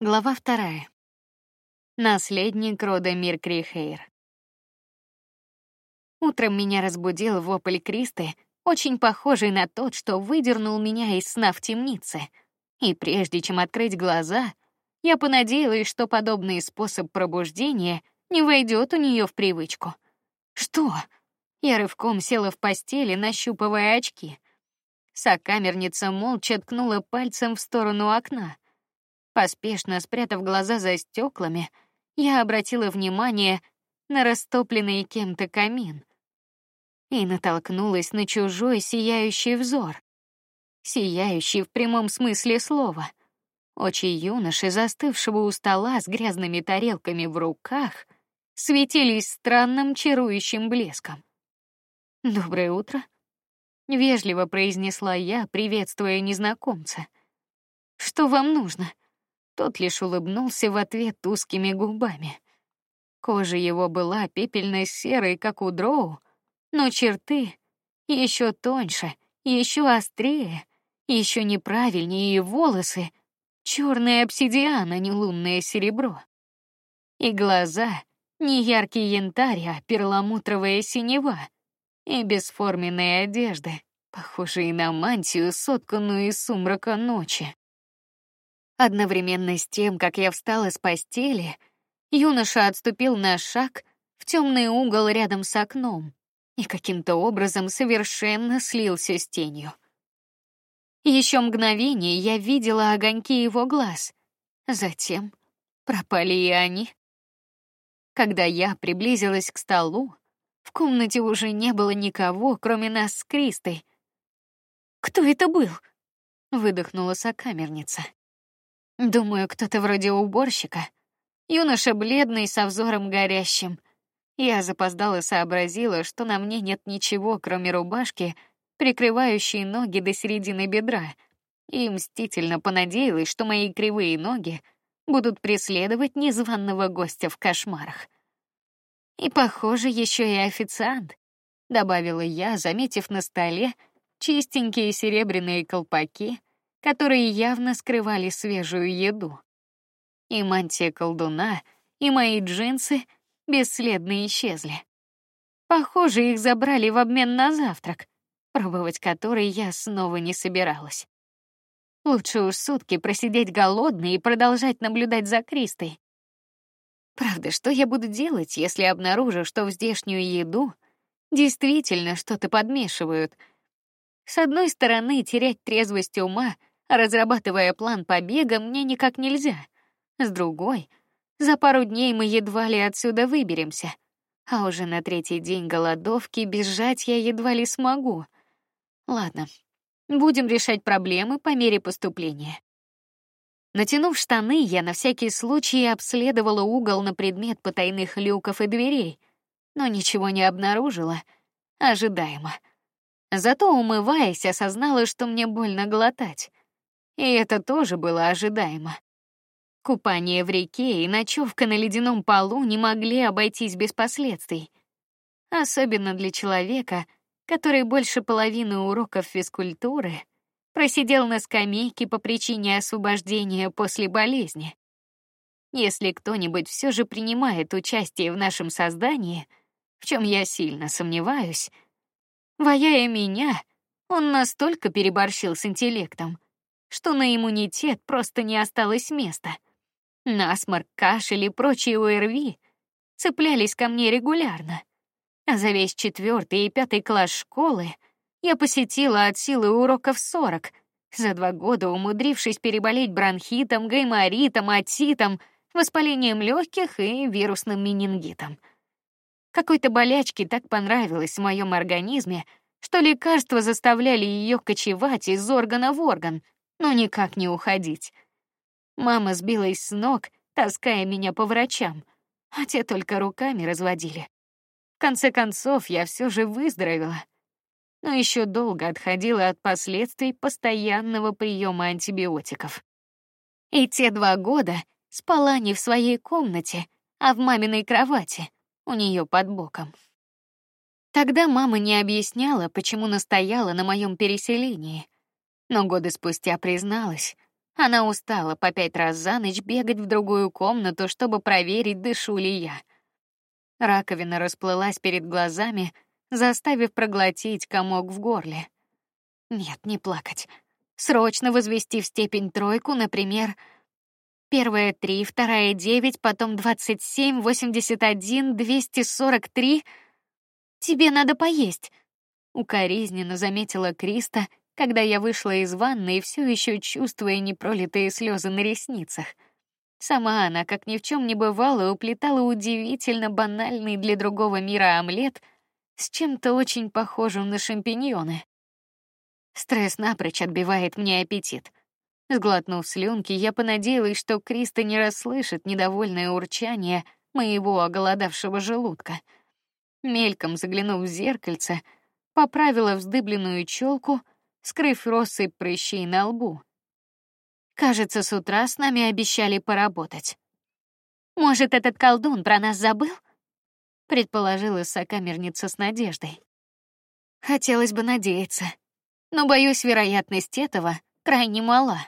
Глава вторая. Наследник рода Миркрихейр. Утром меня разбудил вопль Кристы, очень похожий на тот, что выдернул меня из сна в темнице. И прежде чем открыть глаза, я понадеялась, что подобный способ пробуждения не войдет у нее в привычку. Что? Я рывком села в постели, нащупывая очки. Сокамерница молча ткнула пальцем в сторону окна. Поспешно спрятав глаза за стеклами, я обратила внимание на растопленный кем-то камин и натолкнулась на чужой сияющий взор, сияющий в прямом смысле слова. Очи юноши, застывшего у стола с грязными тарелками в руках, светились странным чарующим блеском. Доброе утро, вежливо произнесла я, приветствуя незнакомца. Что вам нужно? Тот лишь улыбнулся в ответ узкими губами. Кожа его была пепельно-серой, как у дроу, но черты еще тоньше, еще острее, еще неправильнее и волосы черный обсидиан, не лунное серебро. И глаза не яркий янтарь, а перламутровая синева, и бесформенные одежды, похожие на мантию, сотканную из сумрака ночи. Одновременно с тем, как я встала с постели, юноша отступил на шаг в темный угол рядом с окном и каким-то образом совершенно слился с тенью. Еще мгновение я видела огоньки его глаз, затем пропали и они. Когда я приблизилась к столу, в комнате уже не было никого, кроме нас с Кристой. Кто это был? выдохнула сокамерница. Думаю, кто-то вроде уборщика. Юноша бледный со взором горящим. Я запоздала сообразила, что на мне нет ничего, кроме рубашки, прикрывающей ноги до середины бедра, и мстительно понадеялась, что мои кривые ноги будут преследовать незваного гостя в кошмарах. И, похоже, еще и официант, добавила я, заметив на столе чистенькие серебряные колпаки, которые явно скрывали свежую еду. И мантия колдуна, и мои джинсы бесследно исчезли. Похоже, их забрали в обмен на завтрак, пробовать который я снова не собиралась. Лучше уж сутки просидеть голодной и продолжать наблюдать за Кристой. Правда, что я буду делать, если обнаружу, что в здешнюю еду действительно что-то подмешивают? С одной стороны, терять трезвость ума Разрабатывая план побега, мне никак нельзя. С другой, за пару дней мы едва ли отсюда выберемся, а уже на третий день голодовки бежать я едва ли смогу. Ладно, будем решать проблемы по мере поступления. Натянув штаны, я на всякий случай обследовала угол на предмет потайных люков и дверей, но ничего не обнаружила. Ожидаемо. Зато умываясь, осознала, что мне больно глотать. И это тоже было ожидаемо. Купание в реке и ночевка на ледяном полу не могли обойтись без последствий, особенно для человека, который больше половины уроков физкультуры просидел на скамейке по причине освобождения после болезни. Если кто-нибудь все же принимает участие в нашем создании, в чем я сильно сомневаюсь, ваяя меня, он настолько переборщил с интеллектом, что на иммунитет просто не осталось места. Насморк, кашель и прочие ОРВИ цеплялись ко мне регулярно. А за весь четвертый и пятый класс школы я посетила от силы уроков сорок, за два года умудрившись переболеть бронхитом, гайморитом, отитом, воспалением легких и вирусным менингитом. Какой-то болячке так понравилось в моем организме, что лекарства заставляли ее кочевать из органа в орган, но никак не уходить. Мама сбилась с ног, таская меня по врачам, а те только руками разводили. В конце концов, я все же выздоровела, но еще долго отходила от последствий постоянного приема антибиотиков. И те два года спала не в своей комнате, а в маминой кровати у нее под боком. Тогда мама не объясняла, почему настояла на моем переселении но годы спустя призналась, Она устала по пять раз за ночь бегать в другую комнату, чтобы проверить, дышу ли я. Раковина расплылась перед глазами, заставив проглотить комок в горле. Нет, не плакать. Срочно возвести в степень тройку, например, первая три, вторая девять, потом двадцать семь, восемьдесят один, двести сорок три. Тебе надо поесть. Укоризненно заметила Криста, когда я вышла из ванны и все еще чувствуя непролитые слезы на ресницах. Сама она, как ни в чем не бывало, уплетала удивительно банальный для другого мира омлет с чем-то очень похожим на шампиньоны. Стресс напрочь отбивает мне аппетит. Сглотнув слюнки, я понадеялась, что Криста не расслышит недовольное урчание моего оголодавшего желудка. Мельком заглянув в зеркальце, поправила вздыбленную челку, скрыв россыпь прыщей на лбу. Кажется, с утра с нами обещали поработать. Может, этот колдун про нас забыл? предположила сокамерница с надеждой. Хотелось бы надеяться, но боюсь, вероятность этого крайне мала.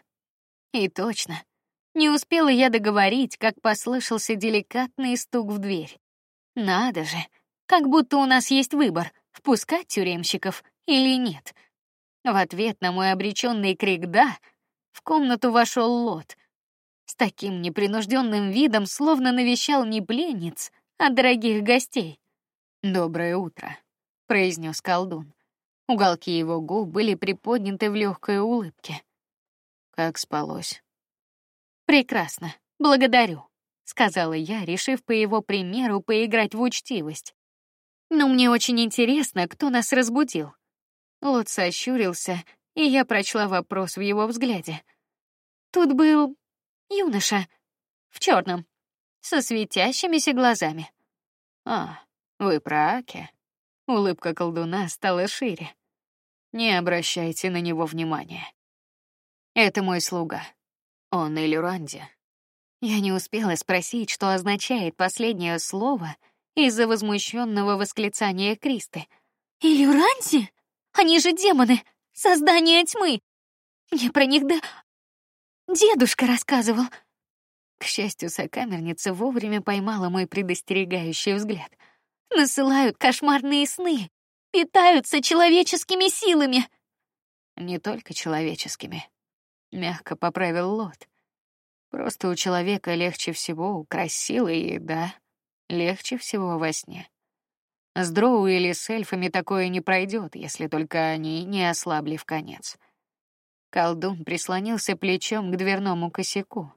И точно. Не успела я договорить, как послышался деликатный стук в дверь. Надо же, как будто у нас есть выбор: впускать тюремщиков или нет. В ответ на мой обреченный крик "да" в комнату вошел Лот с таким непринужденным видом, словно навещал не пленниц, а дорогих гостей. Доброе утро, произнес колдун. Уголки его губ были приподняты в легкой улыбке. Как спалось? Прекрасно, благодарю, сказала я, решив по его примеру поиграть в учтивость. Но мне очень интересно, кто нас разбудил. Лот сощурился и я прочла вопрос в его взгляде. Тут был юноша в черном, со светящимися глазами. А, вы про Аки? Улыбка колдуна стала шире. Не обращайте на него внимания. Это мой слуга. Он Элюранди. Я не успела спросить, что означает последнее слово из-за возмущенного восклицания Кристы. Элюранди? Они же демоны. Создание тьмы. Мне про них да дедушка рассказывал. К счастью, сокамерница вовремя поймала мой предостерегающий взгляд. Насылают кошмарные сны, питаются человеческими силами. Не только человеческими. Мягко поправил Лот. Просто у человека легче всего украсть силы да, легче всего во сне. С дроу или с эльфами такое не пройдет, если только они не ослабли в конец. Колдун прислонился плечом к дверному косяку.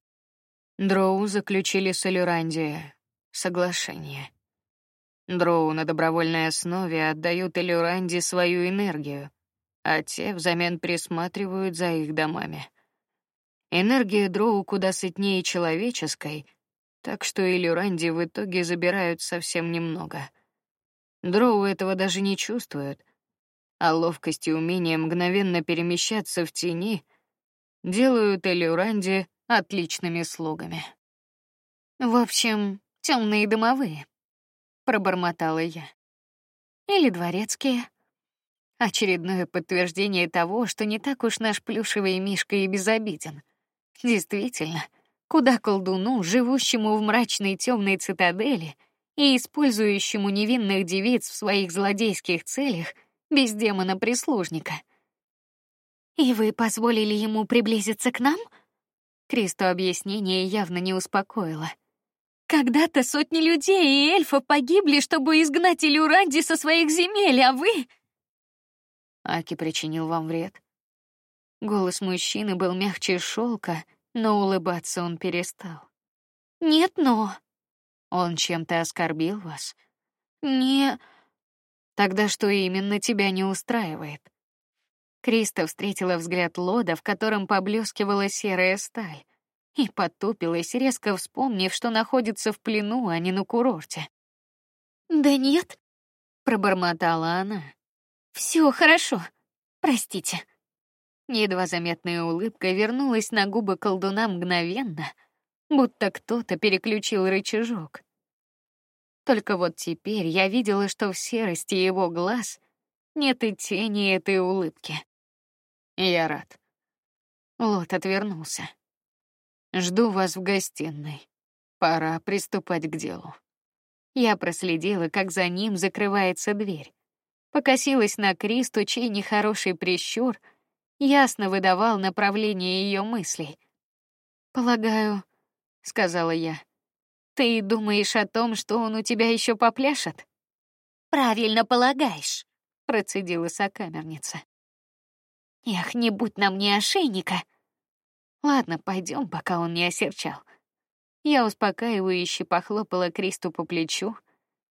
Дроу заключили с Элюрандией соглашение. Дроу на добровольной основе отдают Элюранди свою энергию, а те взамен присматривают за их домами. Энергия Дроу куда сытнее человеческой, так что Элюранди в итоге забирают совсем немного — Дроу этого даже не чувствуют, а ловкость и умение мгновенно перемещаться в тени делают Элюранди отличными слугами. В общем, темные домовые, пробормотала я. Или дворецкие. Очередное подтверждение того, что не так уж наш плюшевый мишка и безобиден. Действительно, куда колдуну, живущему в мрачной темной цитадели, и использующему невинных девиц в своих злодейских целях без демона-прислужника. И вы позволили ему приблизиться к нам? Кристо объяснение явно не успокоило. Когда-то сотни людей и эльфов погибли, чтобы изгнать Илюранди со своих земель, а вы... Аки причинил вам вред. Голос мужчины был мягче шелка, но улыбаться он перестал. Нет, но он чем-то оскорбил вас? Не. Тогда что именно тебя не устраивает? Криста встретила взгляд Лода, в котором поблескивала серая сталь, и потупилась, резко вспомнив, что находится в плену, а не на курорте. Да нет, пробормотала она. Все хорошо. Простите. Едва заметная улыбка вернулась на губы колдуна мгновенно, будто кто-то переключил рычажок. Только вот теперь я видела, что в серости его глаз нет и тени этой улыбки. Я рад. Лот отвернулся. Жду вас в гостиной. Пора приступать к делу. Я проследила, как за ним закрывается дверь. Покосилась на Кристу, чей нехороший прищур ясно выдавал направление ее мыслей. Полагаю, сказала я. Ты думаешь о том, что он у тебя еще попляшет? Правильно полагаешь, процедила сокамерница. Эх, не будь на мне ошейника. Ладно, пойдем, пока он не осерчал. Я успокаивающе похлопала Кристу по плечу,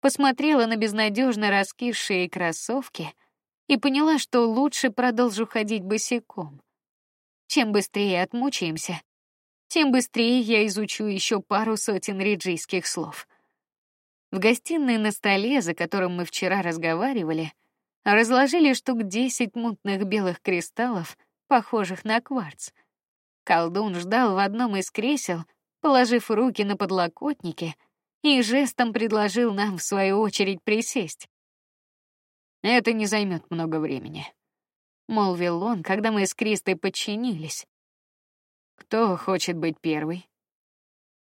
посмотрела на безнадежно раскисшие кроссовки и поняла, что лучше продолжу ходить босиком. Чем быстрее отмучаемся, тем быстрее я изучу еще пару сотен риджийских слов. В гостиной на столе, за которым мы вчера разговаривали, разложили штук десять мутных белых кристаллов, похожих на кварц. Колдун ждал в одном из кресел, положив руки на подлокотники, и жестом предложил нам в свою очередь присесть. Это не займет много времени, молвил он, когда мы с Кристой подчинились. Кто хочет быть первый?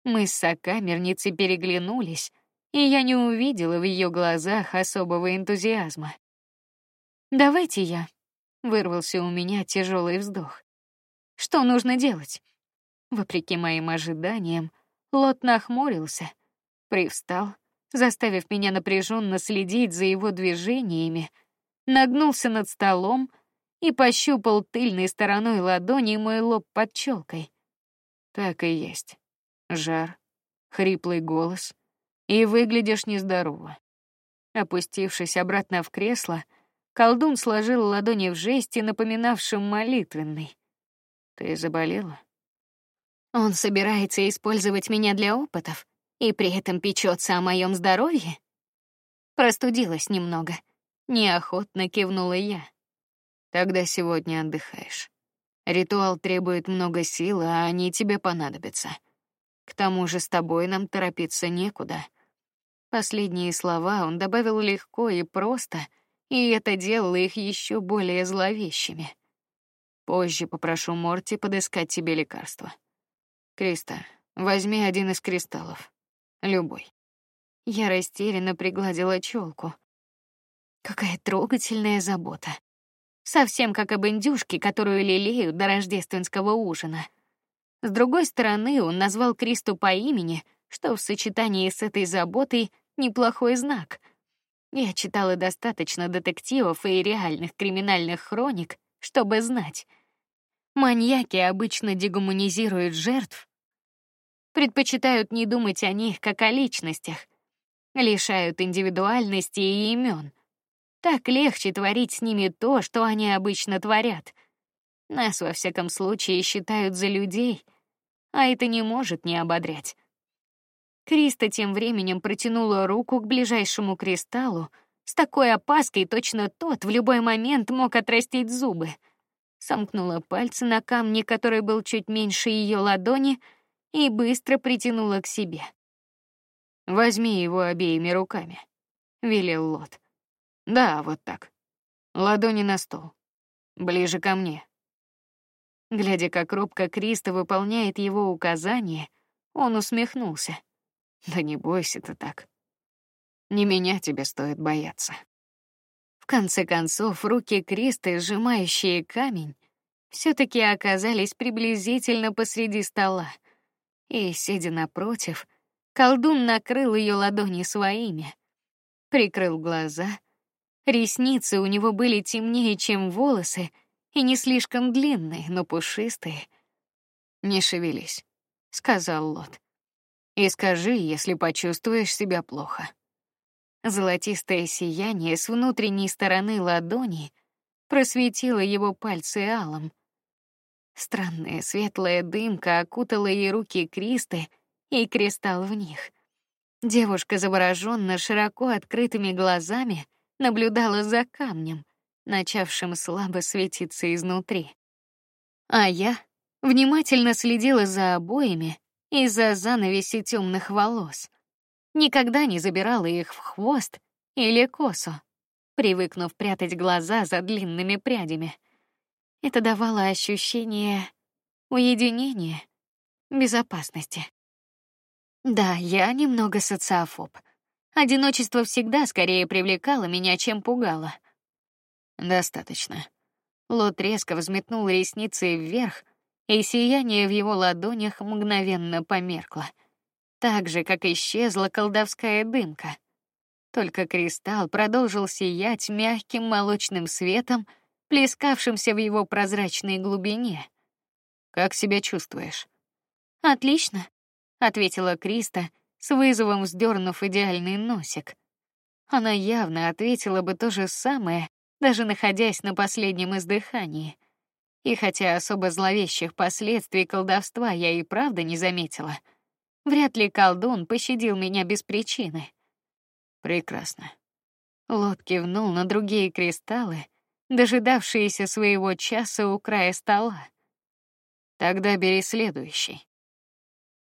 Мы с сокамерницей переглянулись, и я не увидела в ее глазах особого энтузиазма. Давайте я. Вырвался у меня тяжелый вздох. Что нужно делать? Вопреки моим ожиданиям, Лот нахмурился, привстал, заставив меня напряженно следить за его движениями, нагнулся над столом и пощупал тыльной стороной ладони мой лоб под челкой. Так и есть. Жар, хриплый голос, и выглядишь нездорово. Опустившись обратно в кресло, Колдун сложил ладони в жесте, напоминавшем молитвенный. Ты заболела? Он собирается использовать меня для опытов и при этом печется о моем здоровье? Простудилась немного. Неохотно кивнула я. Тогда сегодня отдыхаешь. Ритуал требует много сил, а они тебе понадобятся. К тому же с тобой нам торопиться некуда. Последние слова он добавил легко и просто, и это делало их еще более зловещими. Позже попрошу Морти подыскать тебе лекарство. Криста, возьми один из кристаллов, любой. Я растерянно пригладила челку. Какая трогательная забота. Совсем как об индюшке, которую лелеют до рождественского ужина. С другой стороны, он назвал Кристу по имени, что в сочетании с этой заботой неплохой знак — я читала достаточно детективов и реальных криминальных хроник, чтобы знать. Маньяки обычно дегуманизируют жертв, предпочитают не думать о них как о личностях, лишают индивидуальности и имен. Так легче творить с ними то, что они обычно творят. Нас во всяком случае считают за людей, а это не может не ободрять. Криста тем временем протянула руку к ближайшему кристаллу с такой опаской, точно тот в любой момент мог отрастить зубы. Сомкнула пальцы на камне, который был чуть меньше ее ладони, и быстро притянула к себе. Возьми его обеими руками, велел Лот. Да, вот так. Ладони на стол. Ближе ко мне. Глядя, как робко Криста выполняет его указания, он усмехнулся. Да не бойся ты так. Не меня тебе стоит бояться. В конце концов, руки Кристы, сжимающие камень, все-таки оказались приблизительно посреди стола, и сидя напротив, колдун накрыл ее ладони своими, прикрыл глаза. Ресницы у него были темнее, чем волосы, и не слишком длинные, но пушистые. Не шевелись, сказал Лот. И скажи, если почувствуешь себя плохо. Золотистое сияние с внутренней стороны ладони просветило его пальцы алым. Странная светлая дымка окутала ей руки Кристы и кристалл в них. Девушка завороженно широко открытыми глазами наблюдала за камнем, начавшим слабо светиться изнутри. А я внимательно следила за обоими, из-за занавеси темных волос. Никогда не забирала их в хвост или косу, привыкнув прятать глаза за длинными прядями. Это давало ощущение уединения, безопасности. Да, я немного социофоб. Одиночество всегда скорее привлекало меня, чем пугало. Достаточно. Лот резко взметнул ресницы вверх, и сияние в его ладонях мгновенно померкло, так же, как исчезла колдовская дымка. Только кристалл продолжил сиять мягким молочным светом, плескавшимся в его прозрачной глубине. Как себя чувствуешь? Отлично, ответила Криста, с вызовом вздернув идеальный носик. Она явно ответила бы то же самое, даже находясь на последнем издыхании. И хотя особо зловещих последствий колдовства я и правда не заметила, вряд ли колдун пощадил меня без причины. Прекрасно. Лот кивнул на другие кристаллы, дожидавшиеся своего часа у края стола. Тогда бери следующий.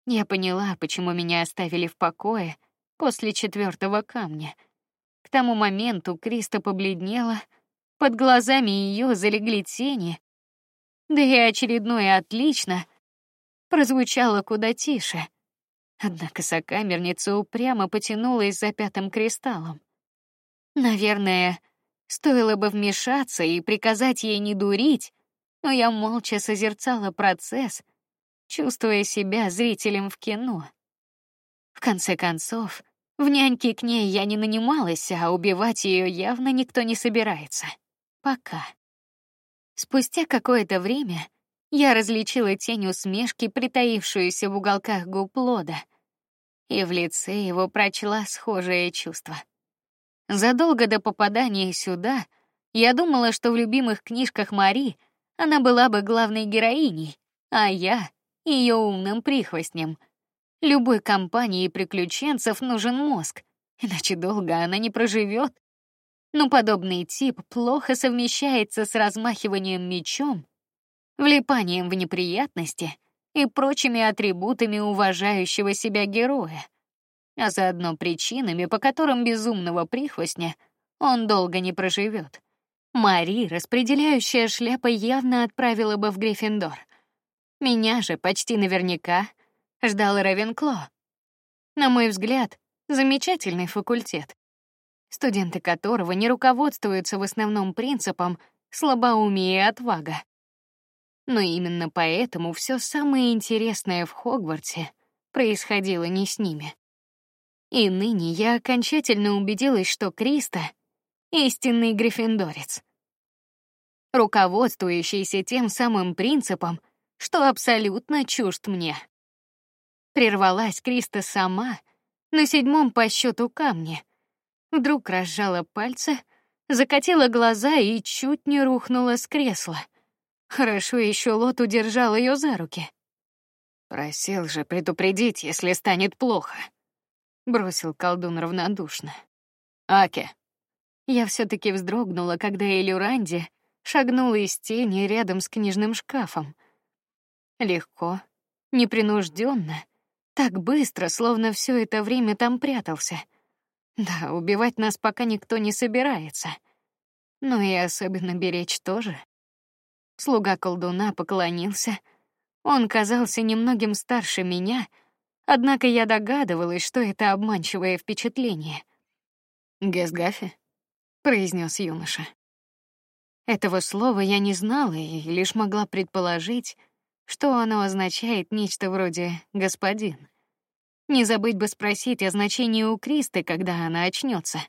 Я поняла, почему меня оставили в покое после четвертого камня. К тому моменту Криста побледнела, под глазами ее залегли тени, да и очередное отлично прозвучало куда тише. Однако сокамерница упрямо потянулась за пятым кристаллом. Наверное, стоило бы вмешаться и приказать ей не дурить, но я молча созерцала процесс, чувствуя себя зрителем в кино. В конце концов, в няньке к ней я не нанималась, а убивать ее явно никто не собирается. Пока. Спустя какое-то время я различила тень усмешки, притаившуюся в уголках губ Лода, и в лице его прочла схожее чувство. Задолго до попадания сюда я думала, что в любимых книжках Мари она была бы главной героиней, а я ее умным прихвостнем. Любой компании приключенцев нужен мозг, иначе долго она не проживет но подобный тип плохо совмещается с размахиванием мечом, влипанием в неприятности и прочими атрибутами уважающего себя героя, а заодно причинами, по которым безумного прихвостня он долго не проживет. Мари, распределяющая шляпа, явно отправила бы в Гриффиндор. Меня же почти наверняка ждал Ревенкло. На мой взгляд, замечательный факультет студенты которого не руководствуются в основном принципом слабоумие и отвага. Но именно поэтому все самое интересное в Хогвартсе происходило не с ними. И ныне я окончательно убедилась, что Криста истинный гриффиндорец, руководствующийся тем самым принципом, что абсолютно чужд мне. Прервалась Криста сама на седьмом по счету камне, Вдруг разжала пальцы, закатила глаза и чуть не рухнула с кресла. Хорошо еще Лот удержал ее за руки. Просил же предупредить, если станет плохо. Бросил колдун равнодушно. Аке. Я все-таки вздрогнула, когда Элюранди шагнула из тени рядом с книжным шкафом. Легко, непринужденно, так быстро, словно все это время там прятался. Да, убивать нас пока никто не собирается. Но и особенно беречь тоже. Слуга колдуна поклонился. Он казался немногим старше меня, однако я догадывалась, что это обманчивое впечатление. Гесгафи, произнес юноша. Этого слова я не знала и лишь могла предположить, что оно означает нечто вроде господин. Не забыть бы спросить о значении у Кристы, когда она очнется.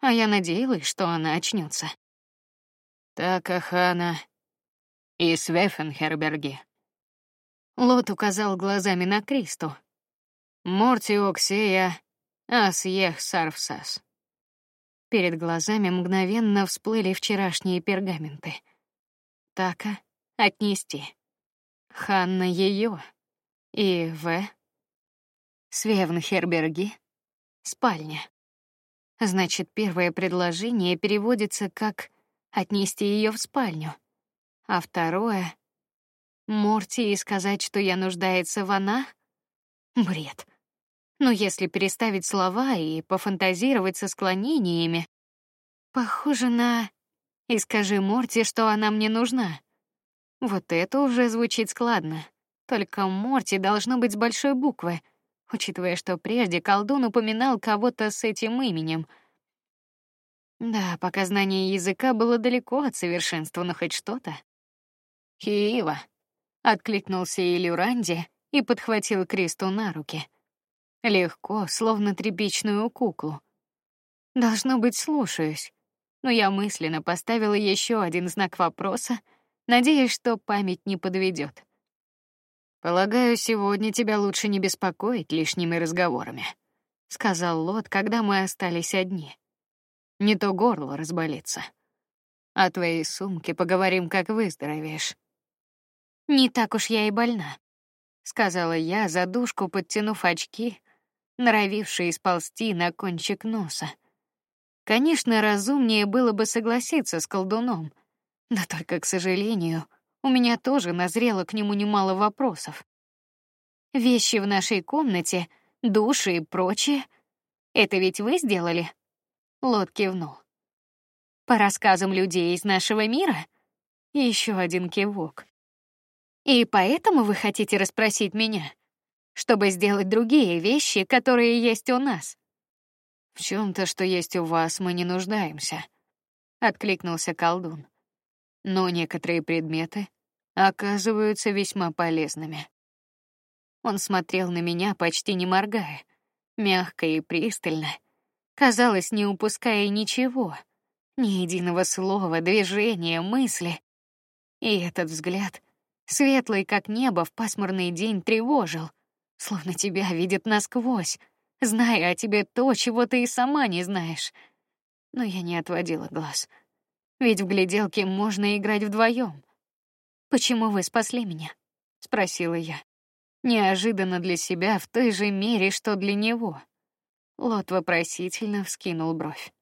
А я надеялась, что она очнется. Так Ахана и Свефенхерберги. Лот указал глазами на Кристу. Морти Оксея Асьех Сарфсас. Перед глазами мгновенно всплыли вчерашние пергаменты. Така отнести. Ханна ее и В Свевнхерберги, спальня. Значит, первое предложение переводится как отнести ее в спальню, а второе Морти и сказать, что я нуждается в она. Бред. Но если переставить слова и пофантазировать со склонениями, похоже на и скажи Морти, что она мне нужна. Вот это уже звучит складно. Только Морти должно быть с большой буквы, учитывая, что прежде колдун упоминал кого-то с этим именем. Да, пока знание языка было далеко от совершенства, но хоть что-то. Киева, откликнулся Илюранди и подхватил Кристу на руки. Легко, словно тряпичную куклу. Должно быть, слушаюсь. Но я мысленно поставила еще один знак вопроса, надеясь, что память не подведет. Полагаю, сегодня тебя лучше не беспокоить лишними разговорами, сказал Лот, когда мы остались одни. Не то горло разболится. О твоей сумке поговорим, как выздоровеешь. Не так уж я и больна, сказала я, за душку подтянув очки, норовившие сползти на кончик носа. Конечно, разумнее было бы согласиться с колдуном, да только, к сожалению, у меня тоже назрело к нему немало вопросов. Вещи в нашей комнате, души и прочее — это ведь вы сделали? Лот кивнул. По рассказам людей из нашего мира? Еще один кивок. И поэтому вы хотите расспросить меня, чтобы сделать другие вещи, которые есть у нас. В чем-то, что есть у вас, мы не нуждаемся, откликнулся колдун. Но некоторые предметы оказываются весьма полезными. Он смотрел на меня почти не моргая, мягко и пристально, казалось, не упуская ничего, ни единого слова, движения, мысли. И этот взгляд светлый как небо в пасмурный день тревожил, словно тебя видит насквозь, зная о тебе то, чего ты и сама не знаешь. Но я не отводила глаз, ведь в гляделке можно играть вдвоем. Почему вы спасли меня? спросила я, неожиданно для себя в той же мере, что для него. Лот вопросительно вскинул бровь.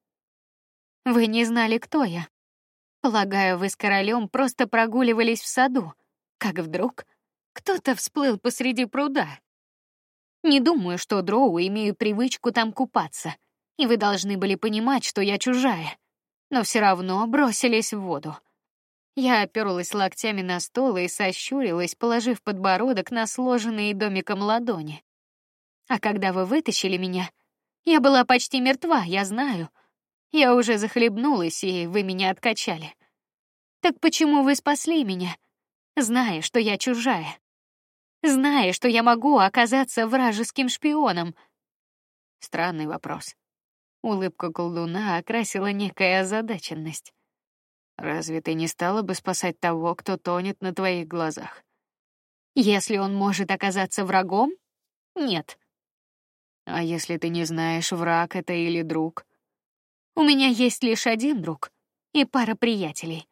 Вы не знали, кто я. Полагаю, вы с королем просто прогуливались в саду как вдруг кто-то всплыл посреди пруда. Не думаю, что дроу имеют привычку там купаться, и вы должны были понимать, что я чужая, но все равно бросились в воду. Я оперлась локтями на стол и сощурилась, положив подбородок на сложенные домиком ладони. А когда вы вытащили меня, я была почти мертва, я знаю. Я уже захлебнулась, и вы меня откачали. Так почему вы спасли меня? зная, что я чужая, зная, что я могу оказаться вражеским шпионом. Странный вопрос. Улыбка колдуна окрасила некая озадаченность. Разве ты не стала бы спасать того, кто тонет на твоих глазах? Если он может оказаться врагом? Нет. А если ты не знаешь, враг это или друг? У меня есть лишь один друг и пара приятелей.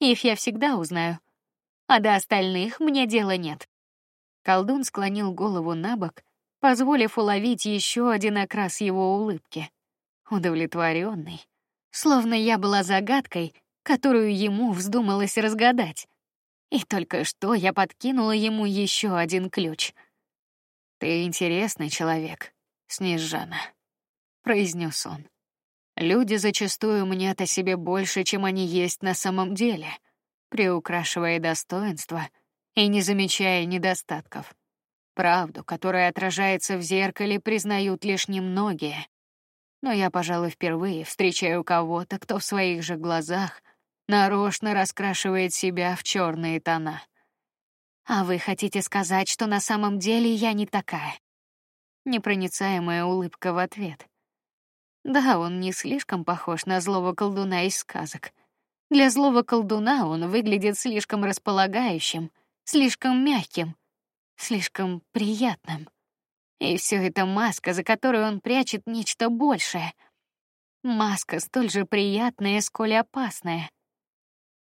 Их я всегда узнаю а до остальных мне дела нет. Колдун склонил голову набок, позволив уловить еще один окрас его улыбки, удовлетворенный, словно я была загадкой, которую ему вздумалось разгадать. И только что я подкинула ему еще один ключ. Ты интересный человек, Снежана, произнес он. Люди зачастую мнят о себе больше, чем они есть на самом деле приукрашивая достоинства и не замечая недостатков. Правду, которая отражается в зеркале, признают лишь немногие. Но я, пожалуй, впервые встречаю кого-то, кто в своих же глазах нарочно раскрашивает себя в черные тона. А вы хотите сказать, что на самом деле я не такая? Непроницаемая улыбка в ответ. Да, он не слишком похож на злого колдуна из сказок. Для злого колдуна он выглядит слишком располагающим, слишком мягким, слишком приятным. И все это маска, за которой он прячет нечто большее. Маска столь же приятная, сколь опасная.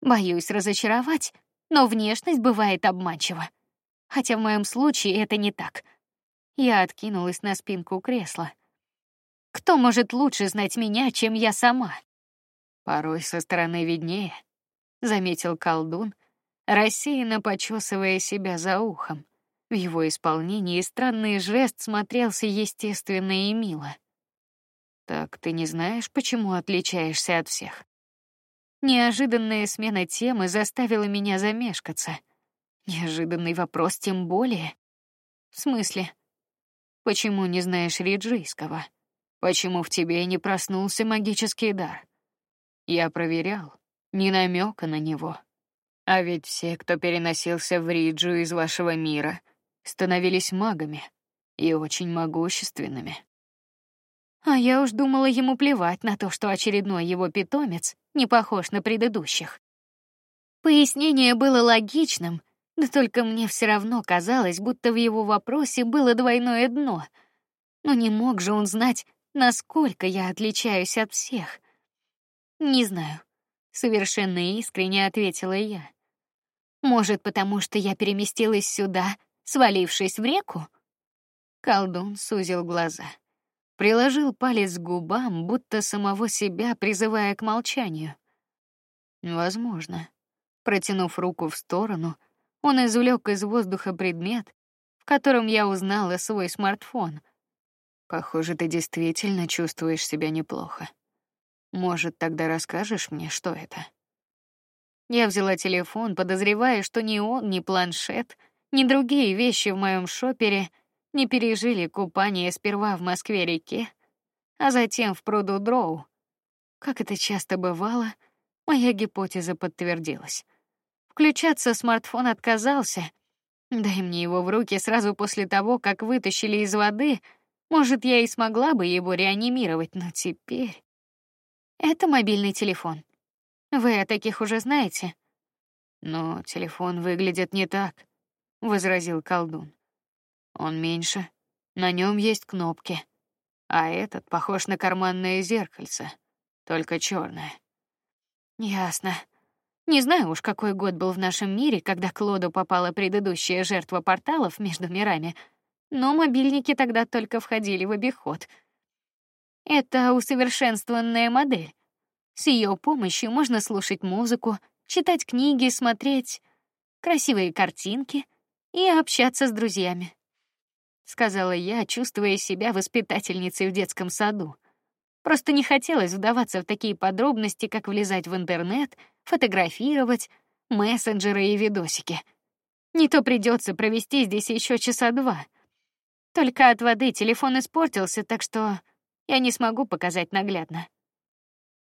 Боюсь разочаровать, но внешность бывает обманчива. Хотя в моем случае это не так. Я откинулась на спинку кресла. Кто может лучше знать меня, чем я сама? Порой со стороны виднее, заметил колдун, рассеянно почесывая себя за ухом. В его исполнении странный жест смотрелся естественно и мило. Так ты не знаешь, почему отличаешься от всех? Неожиданная смена темы заставила меня замешкаться. Неожиданный вопрос тем более. В смысле? Почему не знаешь риджийского? Почему в тебе не проснулся магический дар? Я проверял, ни намека на него. А ведь все, кто переносился в Риджу из вашего мира, становились магами и очень могущественными. А я уж думала ему плевать на то, что очередной его питомец не похож на предыдущих. Пояснение было логичным, да только мне все равно казалось, будто в его вопросе было двойное дно. Но не мог же он знать, насколько я отличаюсь от всех. Не знаю, совершенно искренне ответила я. Может, потому что я переместилась сюда, свалившись в реку? Колдун сузил глаза, приложил палец к губам, будто самого себя призывая к молчанию. Возможно. Протянув руку в сторону, он извлек из воздуха предмет, в котором я узнала свой смартфон. Похоже, ты действительно чувствуешь себя неплохо. Может, тогда расскажешь мне, что это? Я взяла телефон, подозревая, что ни он, ни планшет, ни другие вещи в моем шопере не пережили купание сперва в Москве-реке, а затем в пруду Дроу. Как это часто бывало, моя гипотеза подтвердилась. Включаться смартфон отказался. Дай мне его в руки сразу после того, как вытащили из воды, может, я и смогла бы его реанимировать, но теперь это мобильный телефон. Вы о таких уже знаете. Но телефон выглядит не так, возразил колдун. Он меньше, на нем есть кнопки, а этот похож на карманное зеркальце, только черное. Ясно. Не знаю уж, какой год был в нашем мире, когда к Лоду попала предыдущая жертва порталов между мирами, но мобильники тогда только входили в обиход. Это усовершенствованная модель. С ее помощью можно слушать музыку, читать книги, смотреть красивые картинки и общаться с друзьями, сказала я, чувствуя себя воспитательницей в детском саду. Просто не хотелось вдаваться в такие подробности, как влезать в интернет, фотографировать, мессенджеры и видосики. Не то придется провести здесь еще часа два. Только от воды телефон испортился, так что я не смогу показать наглядно.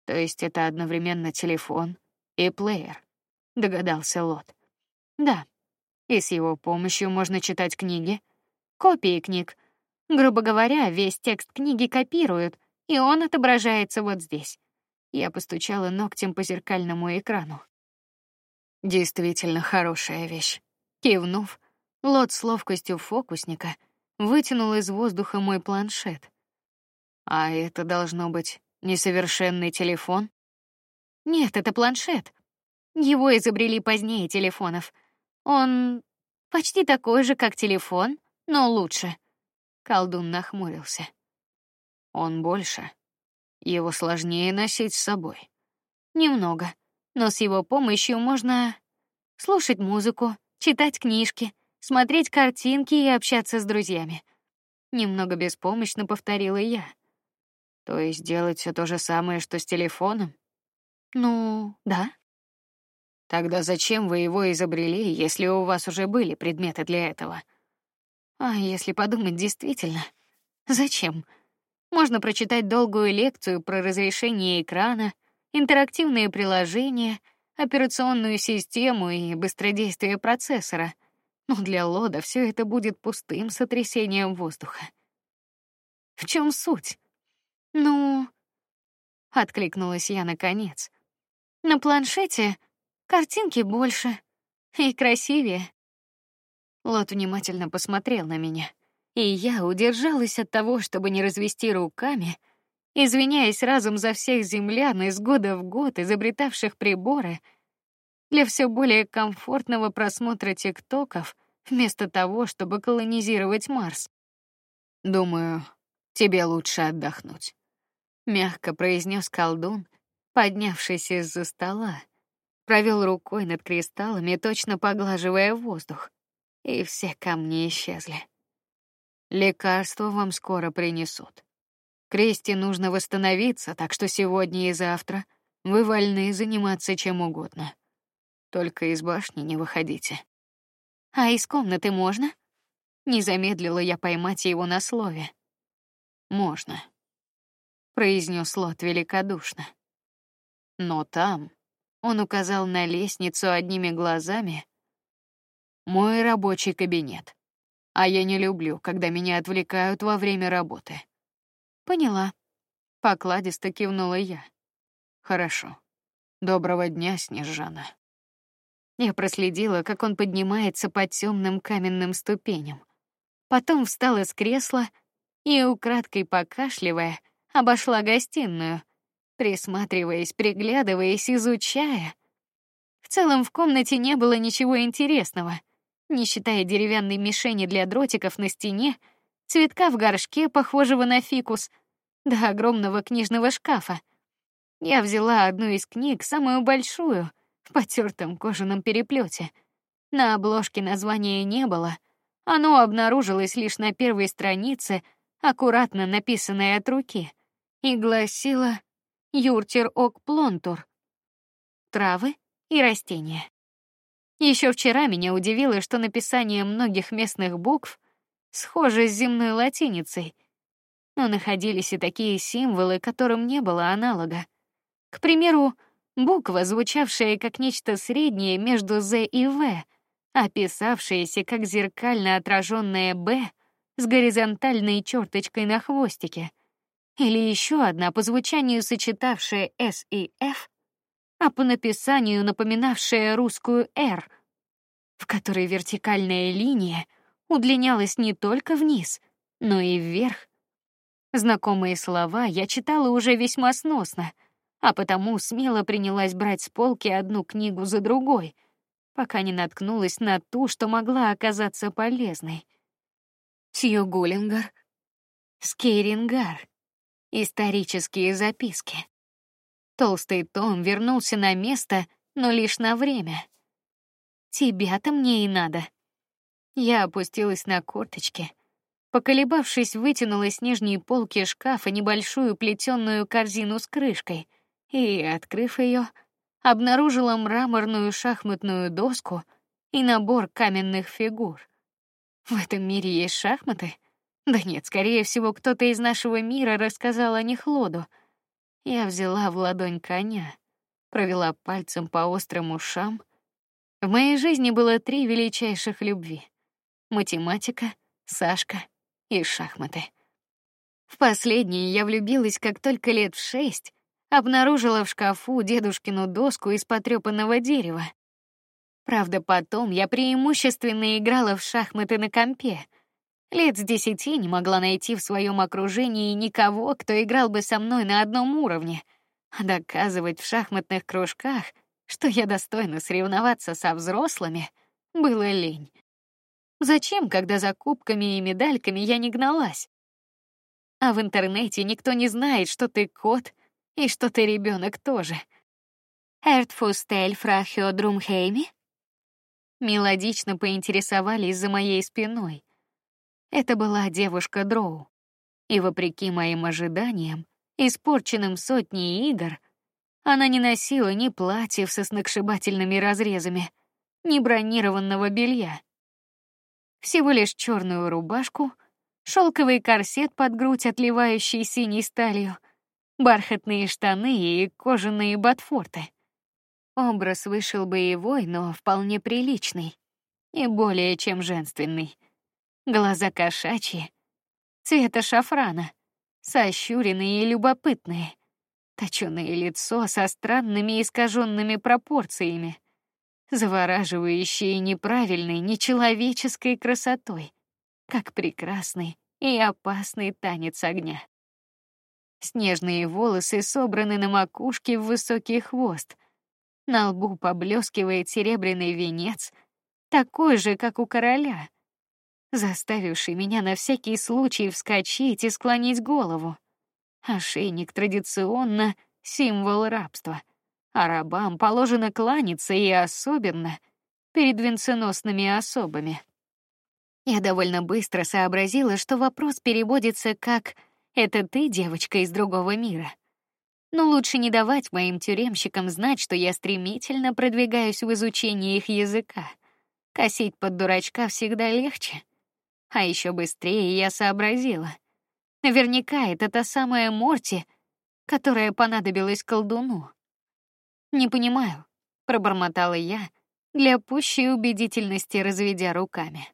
То есть это одновременно телефон и плеер, догадался Лот. Да. И с его помощью можно читать книги, копии книг. Грубо говоря, весь текст книги копируют, и он отображается вот здесь. Я постучала ногтем по зеркальному экрану. Действительно хорошая вещь. Кивнув, Лот с ловкостью фокусника вытянул из воздуха мой планшет. А это должно быть Несовершенный телефон? Нет, это планшет. Его изобрели позднее телефонов. Он почти такой же, как телефон, но лучше. Колдун нахмурился. Он больше. Его сложнее носить с собой. Немного, но с его помощью можно слушать музыку, читать книжки, смотреть картинки и общаться с друзьями. Немного беспомощно повторила я. То есть делать все то же самое, что с телефоном? Ну, да. Тогда зачем вы его изобрели, если у вас уже были предметы для этого? А если подумать, действительно, зачем? Можно прочитать долгую лекцию про разрешение экрана, интерактивные приложения, операционную систему и быстродействие процессора. Но для Лода все это будет пустым сотрясением воздуха. В чем суть? Ну, откликнулась я наконец. На планшете картинки больше и красивее. Лот внимательно посмотрел на меня, и я удержалась от того, чтобы не развести руками, извиняясь разом за всех землян из года в год изобретавших приборы для все более комфортного просмотра тиктоков вместо того, чтобы колонизировать Марс. Думаю, тебе лучше отдохнуть мягко произнес колдун, поднявшись из-за стола, провел рукой над кристаллами, точно поглаживая воздух, и все камни исчезли. Лекарство вам скоро принесут. Кресте нужно восстановиться, так что сегодня и завтра вы вольны заниматься чем угодно. Только из башни не выходите. А из комнаты можно? Не замедлила я поймать его на слове. Можно, произнес Лот великодушно. Но там он указал на лестницу одними глазами. Мой рабочий кабинет. А я не люблю, когда меня отвлекают во время работы. Поняла. Покладисто кивнула я. Хорошо. Доброго дня, Снежана. Я проследила, как он поднимается по темным каменным ступеням. Потом встала с кресла и, украдкой покашливая, обошла гостиную, присматриваясь, приглядываясь, изучая. В целом в комнате не было ничего интересного, не считая деревянной мишени для дротиков на стене, цветка в горшке, похожего на фикус, до огромного книжного шкафа. Я взяла одну из книг, самую большую, в потертом кожаном переплете. На обложке названия не было. Оно обнаружилось лишь на первой странице, аккуратно написанное от руки, и гласило «Юртер ок плонтур» — травы и растения. Еще вчера меня удивило, что написание многих местных букв схоже с земной латиницей, но находились и такие символы, которым не было аналога. К примеру, буква, звучавшая как нечто среднее между З и В, описавшаяся как зеркально отраженное Б с горизонтальной черточкой на хвостике, или еще одна по звучанию сочетавшая С и Ф, а по написанию напоминавшая русскую Р, в которой вертикальная линия удлинялась не только вниз, но и вверх. Знакомые слова я читала уже весьма сносно — а потому смело принялась брать с полки одну книгу за другой, пока не наткнулась на ту, что могла оказаться полезной. Сью Гуллингер, Скейрингар, исторические записки. Толстый том вернулся на место, но лишь на время. Тебя-то мне и надо. Я опустилась на корточки, поколебавшись, вытянула с нижней полки шкафа небольшую плетеную корзину с крышкой, и, открыв ее, обнаружила мраморную шахматную доску и набор каменных фигур. В этом мире есть шахматы? Да нет, скорее всего, кто-то из нашего мира рассказал о них Лоду. Я взяла в ладонь коня, провела пальцем по острым ушам. В моей жизни было три величайших любви: математика, Сашка и шахматы. В последние я влюбилась, как только лет в шесть обнаружила в шкафу дедушкину доску из потрёпанного дерева. Правда, потом я преимущественно играла в шахматы на компе. Лет с десяти не могла найти в своем окружении никого, кто играл бы со мной на одном уровне. А доказывать в шахматных кружках, что я достойна соревноваться со взрослыми, было лень. Зачем, когда за кубками и медальками я не гналась? А в интернете никто не знает, что ты кот — и что ты ребенок тоже. Эртфустель фрахио Друмхейми? Мелодично поинтересовались за моей спиной. Это была девушка Дроу, и вопреки моим ожиданиям, испорченным сотней игр, она не носила ни платьев со сногсшибательными разрезами, ни бронированного белья. Всего лишь черную рубашку, шелковый корсет под грудь, отливающий синей сталью, бархатные штаны и кожаные ботфорты. Образ вышел боевой, но вполне приличный и более чем женственный. Глаза кошачьи, цвета шафрана, сощуренные и любопытные, точёное лицо со странными искаженными пропорциями, завораживающее неправильной, нечеловеческой красотой, как прекрасный и опасный танец огня. Снежные волосы собраны на макушке в высокий хвост. На лбу поблескивает серебряный венец, такой же, как у короля, заставивший меня на всякий случай вскочить и склонить голову. Ошейник традиционно символ рабства, а рабам положено кланяться и особенно перед венценосными особами. Я довольно быстро сообразила, что вопрос переводится как это ты, девочка из другого мира. Но лучше не давать моим тюремщикам знать, что я стремительно продвигаюсь в изучении их языка. Косить под дурачка всегда легче. А еще быстрее я сообразила. Наверняка это та самая Морти, которая понадобилась колдуну. Не понимаю, пробормотала я, для пущей убедительности разведя руками.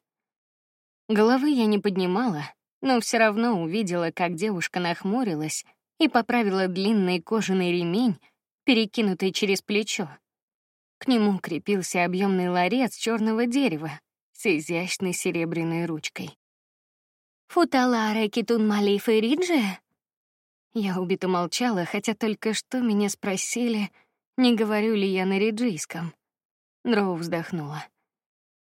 Головы я не поднимала, но все равно увидела, как девушка нахмурилась и поправила длинный кожаный ремень, перекинутый через плечо. К нему крепился объемный ларец черного дерева с изящной серебряной ручкой. Футалара китун малиф и риджи? Я убито молчала, хотя только что меня спросили, не говорю ли я на риджийском. Дроу вздохнула.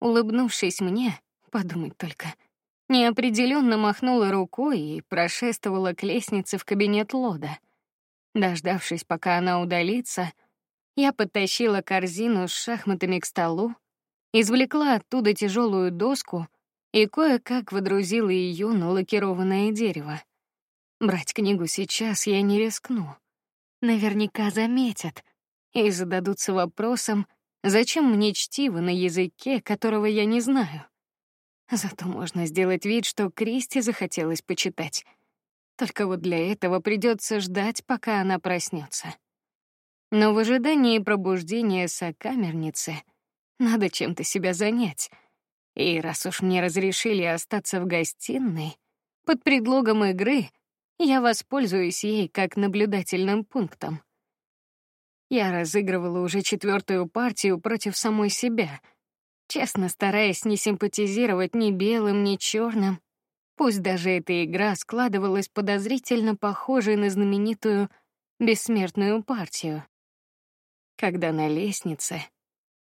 Улыбнувшись мне, подумать только, неопределенно махнула рукой и прошествовала к лестнице в кабинет Лода. Дождавшись, пока она удалится, я подтащила корзину с шахматами к столу, извлекла оттуда тяжелую доску и кое-как водрузила ее на лакированное дерево. Брать книгу сейчас я не рискну. Наверняка заметят и зададутся вопросом, зачем мне чтиво на языке, которого я не знаю. Зато можно сделать вид, что Кристи захотелось почитать. Только вот для этого придется ждать, пока она проснется. Но в ожидании пробуждения сокамерницы надо чем-то себя занять. И раз уж мне разрешили остаться в гостиной под предлогом игры, я воспользуюсь ей как наблюдательным пунктом. Я разыгрывала уже четвертую партию против самой себя — честно стараясь не симпатизировать ни белым, ни черным. Пусть даже эта игра складывалась подозрительно похожей на знаменитую бессмертную партию. Когда на лестнице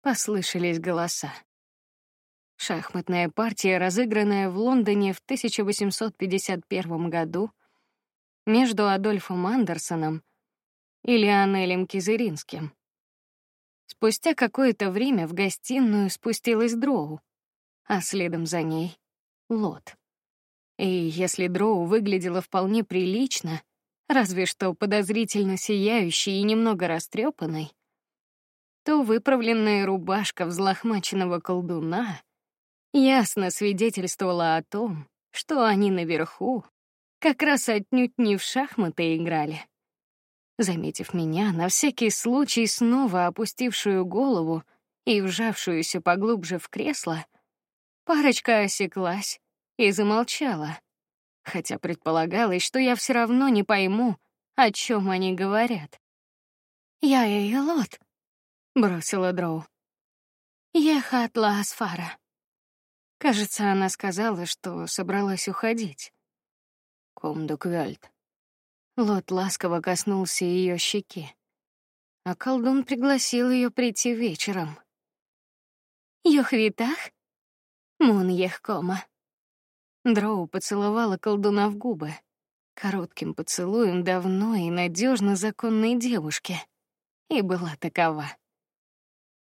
послышались голоса. Шахматная партия, разыгранная в Лондоне в 1851 году между Адольфом Андерсоном и Леонелем Кизыринским. Спустя какое-то время в гостиную спустилась Дроу, а следом за ней — Лот. И если Дроу выглядела вполне прилично, разве что подозрительно сияющей и немного растрепанной, то выправленная рубашка взлохмаченного колдуна ясно свидетельствовала о том, что они наверху как раз отнюдь не в шахматы играли, Заметив меня, на всякий случай снова опустившую голову и вжавшуюся поглубже в кресло, парочка осеклась и замолчала, хотя предполагалось, что я все равно не пойму, о чем они говорят. Я ее лот, бросила Дроу. Ехатла Асфара. Кажется, она сказала, что собралась уходить. Комдуквельт. Лот ласково коснулся ее щеки, а колдун пригласил ее прийти вечером. Йохвитах, мун ехкома. Дроу поцеловала колдуна в губы, коротким поцелуем давно и надежно законной девушки, и была такова.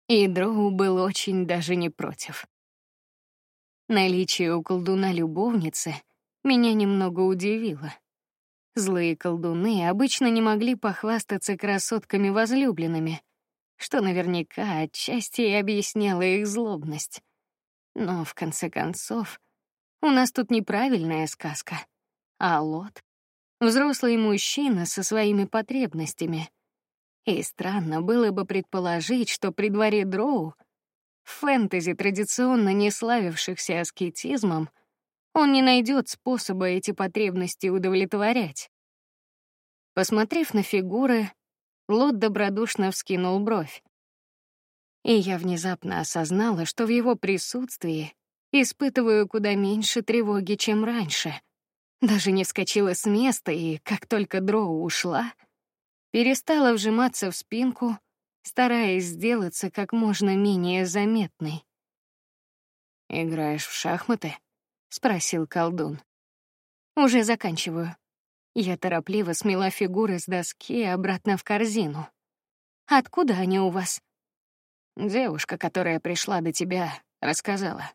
И Дроу был очень даже не против. Наличие у колдуна любовницы меня немного удивило. Злые колдуны обычно не могли похвастаться красотками возлюбленными, что наверняка отчасти и объясняло их злобность. Но в конце концов, у нас тут неправильная сказка, а Лот — взрослый мужчина со своими потребностями. И странно было бы предположить, что при дворе Дроу, фэнтези традиционно не славившихся аскетизмом, он не найдет способа эти потребности удовлетворять. Посмотрев на фигуры, Лот добродушно вскинул бровь. И я внезапно осознала, что в его присутствии испытываю куда меньше тревоги, чем раньше. Даже не вскочила с места и, как только Дроу ушла, перестала вжиматься в спинку, стараясь сделаться как можно менее заметной. Играешь в шахматы? спросил колдун. Уже заканчиваю. Я торопливо смела фигуры с доски обратно в корзину. Откуда они у вас? Девушка, которая пришла до тебя, рассказала.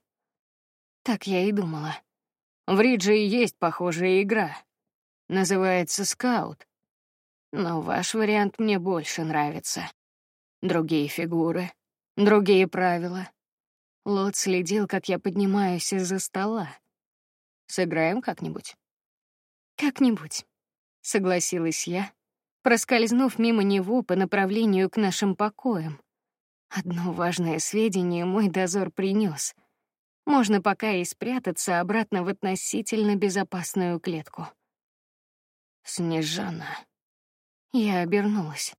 Так я и думала. В Ридже есть похожая игра. Называется Скаут. Но ваш вариант мне больше нравится. Другие фигуры, другие правила. Лот следил, как я поднимаюсь из-за стола. Сыграем как-нибудь. Как-нибудь, согласилась я, проскользнув мимо него по направлению к нашим покоям. Одно важное сведение мой дозор принес. Можно пока и спрятаться обратно в относительно безопасную клетку. Снежана. Я обернулась.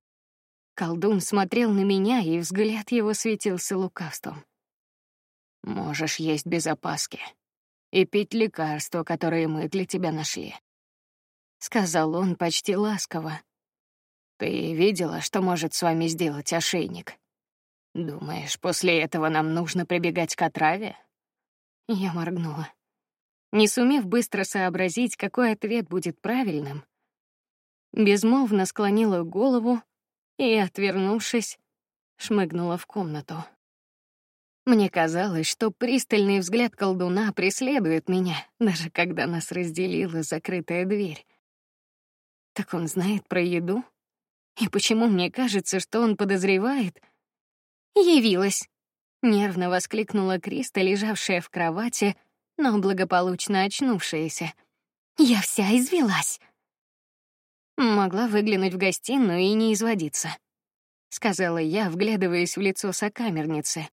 Колдун смотрел на меня, и взгляд его светился лукавством. Можешь есть без опаски и пить лекарства, которые мы для тебя нашли, сказал он почти ласково. Ты видела, что может с вами сделать ошейник? Думаешь, после этого нам нужно прибегать к отраве? Я моргнула. Не сумев быстро сообразить, какой ответ будет правильным, безмолвно склонила голову и, отвернувшись, шмыгнула в комнату. Мне казалось, что пристальный взгляд колдуна преследует меня, даже когда нас разделила закрытая дверь. Так он знает про еду? И почему мне кажется, что он подозревает? Явилась. Нервно воскликнула Криста, лежавшая в кровати, но благополучно очнувшаяся. Я вся извелась. Могла выглянуть в гостиную и не изводиться, сказала я, вглядываясь в лицо сокамерницы.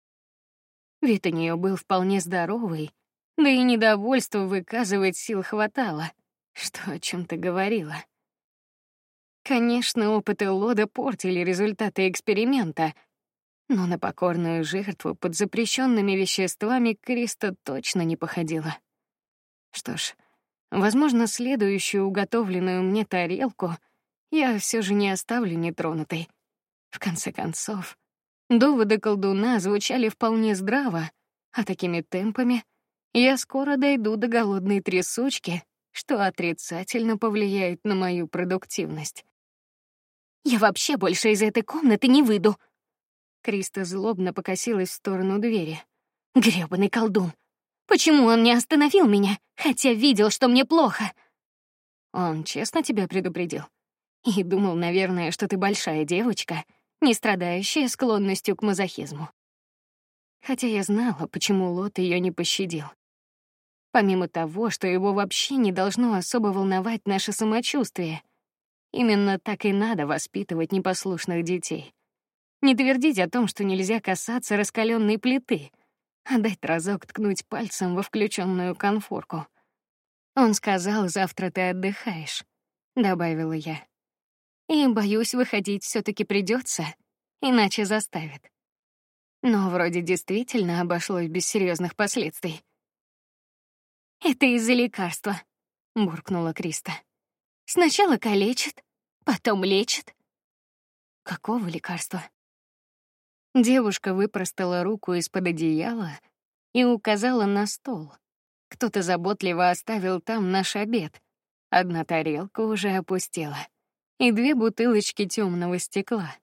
Вид у нее был вполне здоровый, да и недовольство выказывать сил хватало, что о чем то говорила. Конечно, опыты Лода портили результаты эксперимента, но на покорную жертву под запрещенными веществами Криста точно не походила. Что ж, возможно, следующую уготовленную мне тарелку я все же не оставлю нетронутой. В конце концов, доводы колдуна звучали вполне здраво, а такими темпами я скоро дойду до голодной трясучки, что отрицательно повлияет на мою продуктивность. Я вообще больше из этой комнаты не выйду. Криста злобно покосилась в сторону двери. Грёбаный колдун. Почему он не остановил меня, хотя видел, что мне плохо? Он честно тебя предупредил. И думал, наверное, что ты большая девочка, не страдающая склонностью к мазохизму. Хотя я знала, почему Лот ее не пощадил. Помимо того, что его вообще не должно особо волновать наше самочувствие — Именно так и надо воспитывать непослушных детей. Не твердить о том, что нельзя касаться раскаленной плиты, а дать разок ткнуть пальцем во включенную конфорку. Он сказал: "Завтра ты отдыхаешь", добавила я. И боюсь, выходить все таки придется, иначе заставят. Но вроде действительно обошлось без серьезных последствий. Это из-за лекарства, буркнула Криста. Сначала калечит, потом лечит. Какого лекарства? Девушка выпростала руку из-под одеяла и указала на стол. Кто-то заботливо оставил там наш обед. Одна тарелка уже опустела, и две бутылочки темного стекла.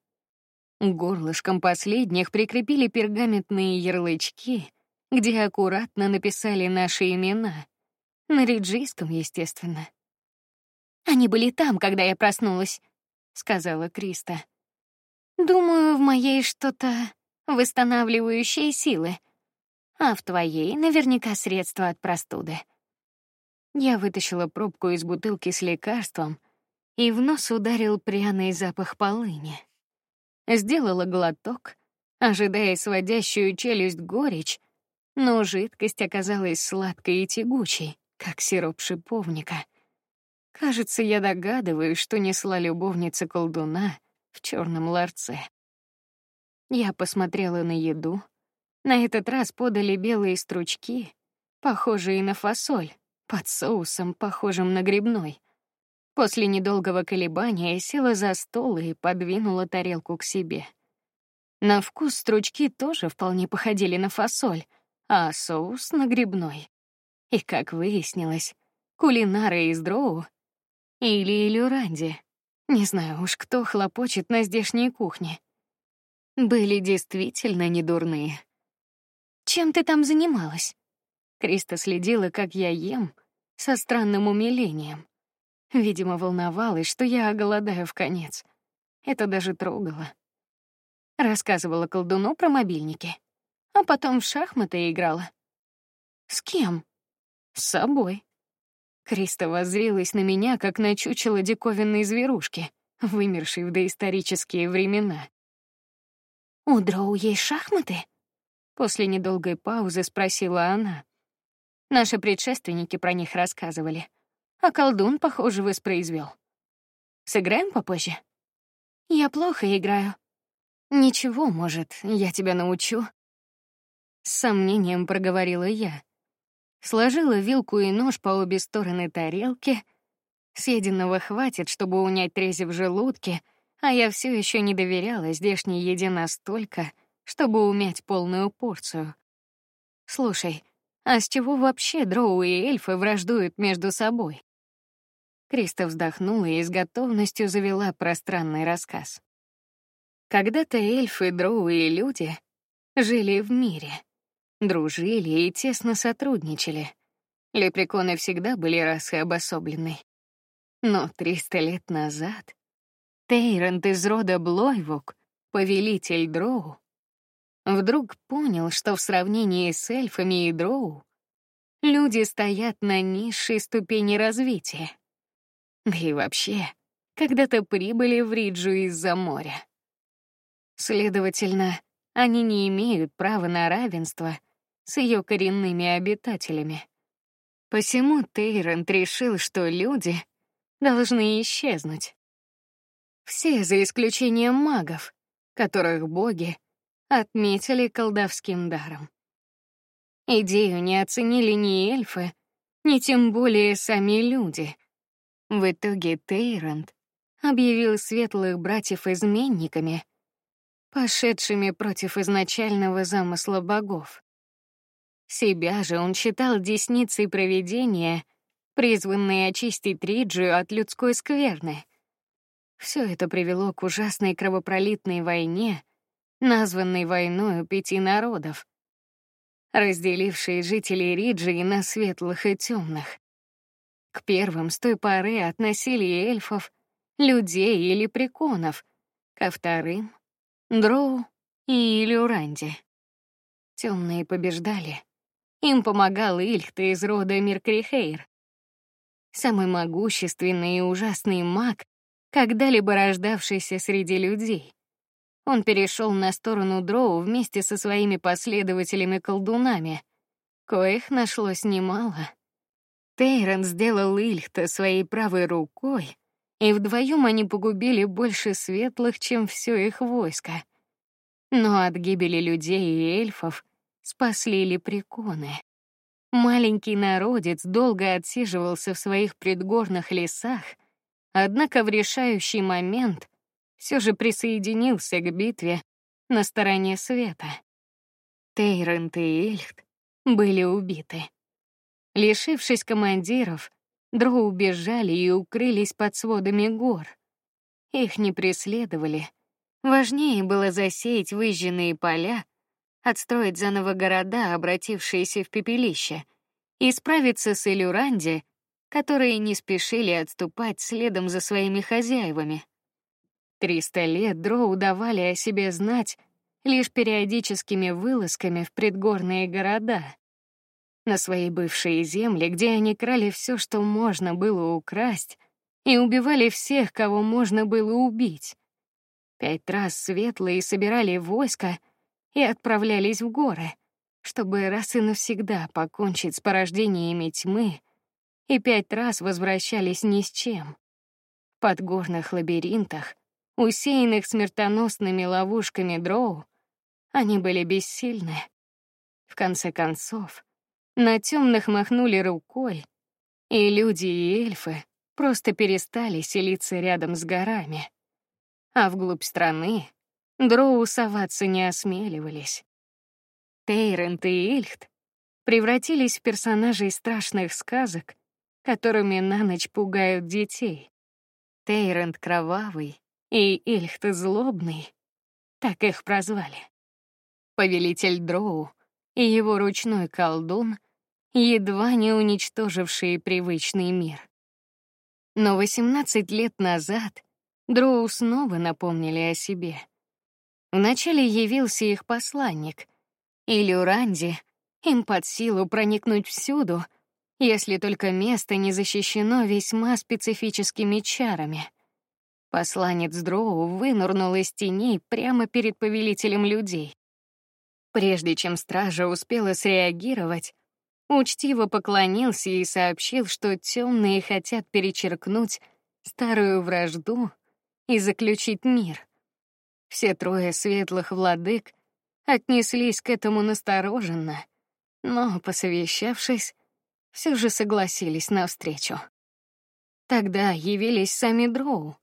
Горлышком последних прикрепили пергаментные ярлычки, где аккуратно написали наши имена, на риджийском, естественно. Они были там, когда я проснулась, сказала Криста. Думаю, в моей что-то восстанавливающее силы, а в твоей наверняка средства от простуды. Я вытащила пробку из бутылки с лекарством, и в нос ударил пряный запах полыни. Сделала глоток, ожидая сводящую челюсть горечь, но жидкость оказалась сладкой и тягучей, как сироп шиповника. Кажется, я догадываюсь, что несла любовница колдуна в черном ларце. Я посмотрела на еду. На этот раз подали белые стручки, похожие на фасоль, под соусом, похожим на грибной. После недолгого колебания села за стол и подвинула тарелку к себе. На вкус стручки тоже вполне походили на фасоль, а соус на грибной. И как выяснилось, кулинары из Дроу или Илюранди. Не знаю уж, кто хлопочет на здешней кухне. Были действительно недурные. Чем ты там занималась? Криста следила, как я ем, со странным умилением. Видимо, волновалась, что я оголодаю в конец. Это даже трогало. Рассказывала колдуну про мобильники. а потом в шахматы играла. С кем? С собой. Криста воззрилась на меня, как на чучело диковинной зверушки, вымершей в доисторические времена. У Дроу есть шахматы? После недолгой паузы спросила она. Наши предшественники про них рассказывали, а колдун, похоже, воспроизвел. Сыграем попозже. Я плохо играю. Ничего, может, я тебя научу. С сомнением проговорила я. Сложила вилку и нож по обе стороны тарелки. Съеденного хватит, чтобы унять трези в желудке, а я все еще не доверяла здешней еде настолько, чтобы умять полную порцию. Слушай, а с чего вообще дроу и эльфы враждуют между собой? Криста вздохнула и с готовностью завела пространный рассказ. Когда-то эльфы, дроу и люди жили в мире, дружили и тесно сотрудничали. Лепреконы всегда были расой обособленной. Но триста лет назад Тейрант из рода Блойвук, повелитель дроу, вдруг понял, что в сравнении с эльфами и дроу люди стоят на низшей ступени развития. Да и вообще, когда-то прибыли в Риджу из-за моря. Следовательно, они не имеют права на равенство с ее коренными обитателями. Посему Тейрент решил, что люди должны исчезнуть. Все за исключением магов, которых боги отметили колдовским даром. Идею не оценили ни эльфы, ни тем более сами люди. В итоге Тейранд объявил светлых братьев изменниками, пошедшими против изначального замысла богов. Себя же он считал десницей провидения, призванной очистить Риджию от людской скверны. Все это привело к ужасной кровопролитной войне, названной войной пяти народов, разделившей жителей Риджи на светлых и темных. К первым с той поры относили эльфов, людей или приконов, ко вторым — дроу и Илюранди. Темные побеждали. Им помогал Ильхта из рода Миркрихейр. Самый могущественный и ужасный маг, когда-либо рождавшийся среди людей. Он перешел на сторону Дроу вместе со своими последователями-колдунами, коих нашлось немало. Тейрон сделал Ильхта своей правой рукой, и вдвоем они погубили больше светлых, чем все их войско. Но от гибели людей и эльфов спасли лепреконы. Маленький народец долго отсиживался в своих предгорных лесах, однако в решающий момент все же присоединился к битве на стороне света. Тейрент и Эльхт были убиты. Лишившись командиров, Дроу убежали и укрылись под сводами гор. Их не преследовали. Важнее было засеять выжженные поля, отстроить заново города, обратившиеся в пепелище, и справиться с Элюранди, которые не спешили отступать следом за своими хозяевами. Триста лет дроу давали о себе знать лишь периодическими вылазками в предгорные города. На свои бывшие земли, где они крали все, что можно было украсть, и убивали всех, кого можно было убить. Пять раз светлые собирали войско и отправлялись в горы, чтобы раз и навсегда покончить с порождениями тьмы, и пять раз возвращались ни с чем. В подгорных лабиринтах усеянных смертоносными ловушками дроу, они были бессильны. В конце концов, на темных махнули рукой, и люди и эльфы просто перестали селиться рядом с горами, а вглубь страны дроу соваться не осмеливались. Тейрент и Ильхт превратились в персонажей страшных сказок, которыми на ночь пугают детей. Тейрент кровавый, и Ильхт злобный, так их прозвали. Повелитель Дроу и его ручной колдун, едва не уничтожившие привычный мир. Но 18 лет назад Дроу снова напомнили о себе. Вначале явился их посланник, и Люранди им под силу проникнуть всюду, если только место не защищено весьма специфическими чарами. Посланец Дроу вынырнул из теней прямо перед повелителем людей. Прежде чем стража успела среагировать, учтиво поклонился и сообщил, что темные хотят перечеркнуть старую вражду и заключить мир. Все трое светлых владык отнеслись к этому настороженно, но, посовещавшись, все же согласились на встречу. Тогда явились сами дроу.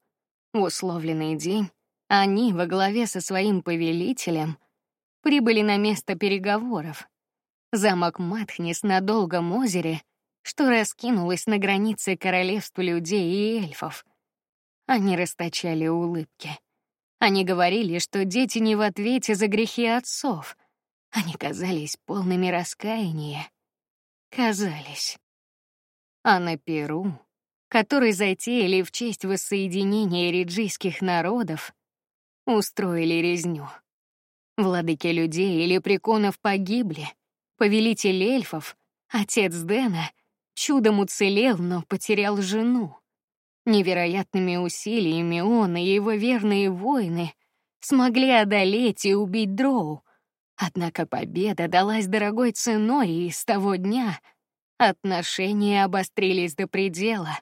В условленный день они во главе со своим повелителем прибыли на место переговоров. Замок Матхнис на долгом озере, что раскинулось на границе королевства людей и эльфов. Они расточали улыбки. Они говорили, что дети не в ответе за грехи отцов. Они казались полными раскаяния. Казались. А на Перу, который затеяли в честь воссоединения риджийских народов, устроили резню. Владыки людей или приконов погибли. Повелитель эльфов, отец Дэна, чудом уцелел, но потерял жену. Невероятными усилиями он и его верные воины смогли одолеть и убить Дроу. Однако победа далась дорогой ценой, и с того дня отношения обострились до предела.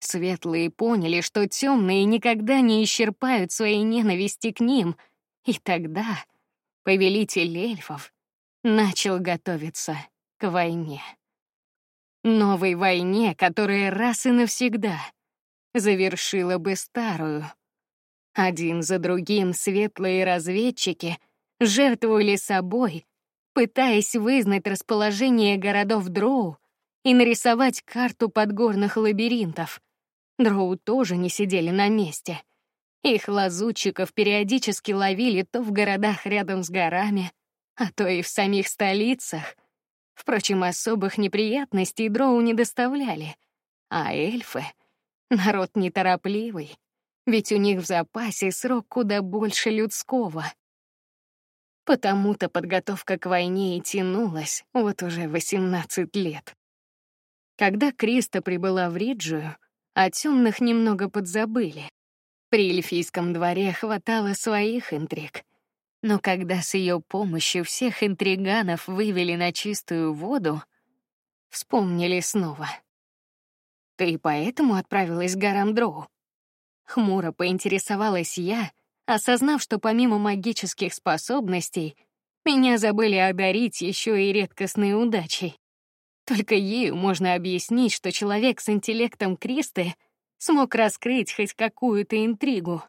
Светлые поняли, что темные никогда не исчерпают своей ненависти к ним, и тогда повелитель эльфов начал готовиться к войне. Новой войне, которая раз и навсегда — завершила бы старую. Один за другим светлые разведчики жертвовали собой, пытаясь вызнать расположение городов Дроу и нарисовать карту подгорных лабиринтов. Дроу тоже не сидели на месте. Их лазутчиков периодически ловили то в городах рядом с горами, а то и в самих столицах. Впрочем, особых неприятностей Дроу не доставляли, а эльфы — Народ неторопливый, ведь у них в запасе срок куда больше людского. Потому-то подготовка к войне и тянулась вот уже 18 лет. Когда Криста прибыла в Риджию, о темных немного подзабыли. При эльфийском дворе хватало своих интриг. Но когда с ее помощью всех интриганов вывели на чистую воду, вспомнили снова. Ты поэтому отправилась к горам Дроу? Хмуро поинтересовалась я, осознав, что помимо магических способностей меня забыли одарить еще и редкостной удачей. Только ею можно объяснить, что человек с интеллектом Кристы смог раскрыть хоть какую-то интригу.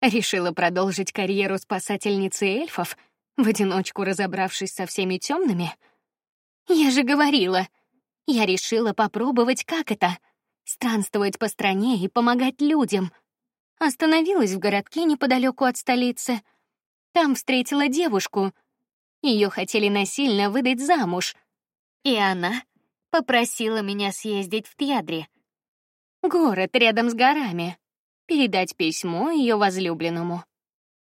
Решила продолжить карьеру спасательницы эльфов, в одиночку разобравшись со всеми темными. Я же говорила, я решила попробовать, как это — странствовать по стране и помогать людям. Остановилась в городке неподалеку от столицы. Там встретила девушку. Ее хотели насильно выдать замуж. И она попросила меня съездить в Тьядри. Город рядом с горами. Передать письмо ее возлюбленному.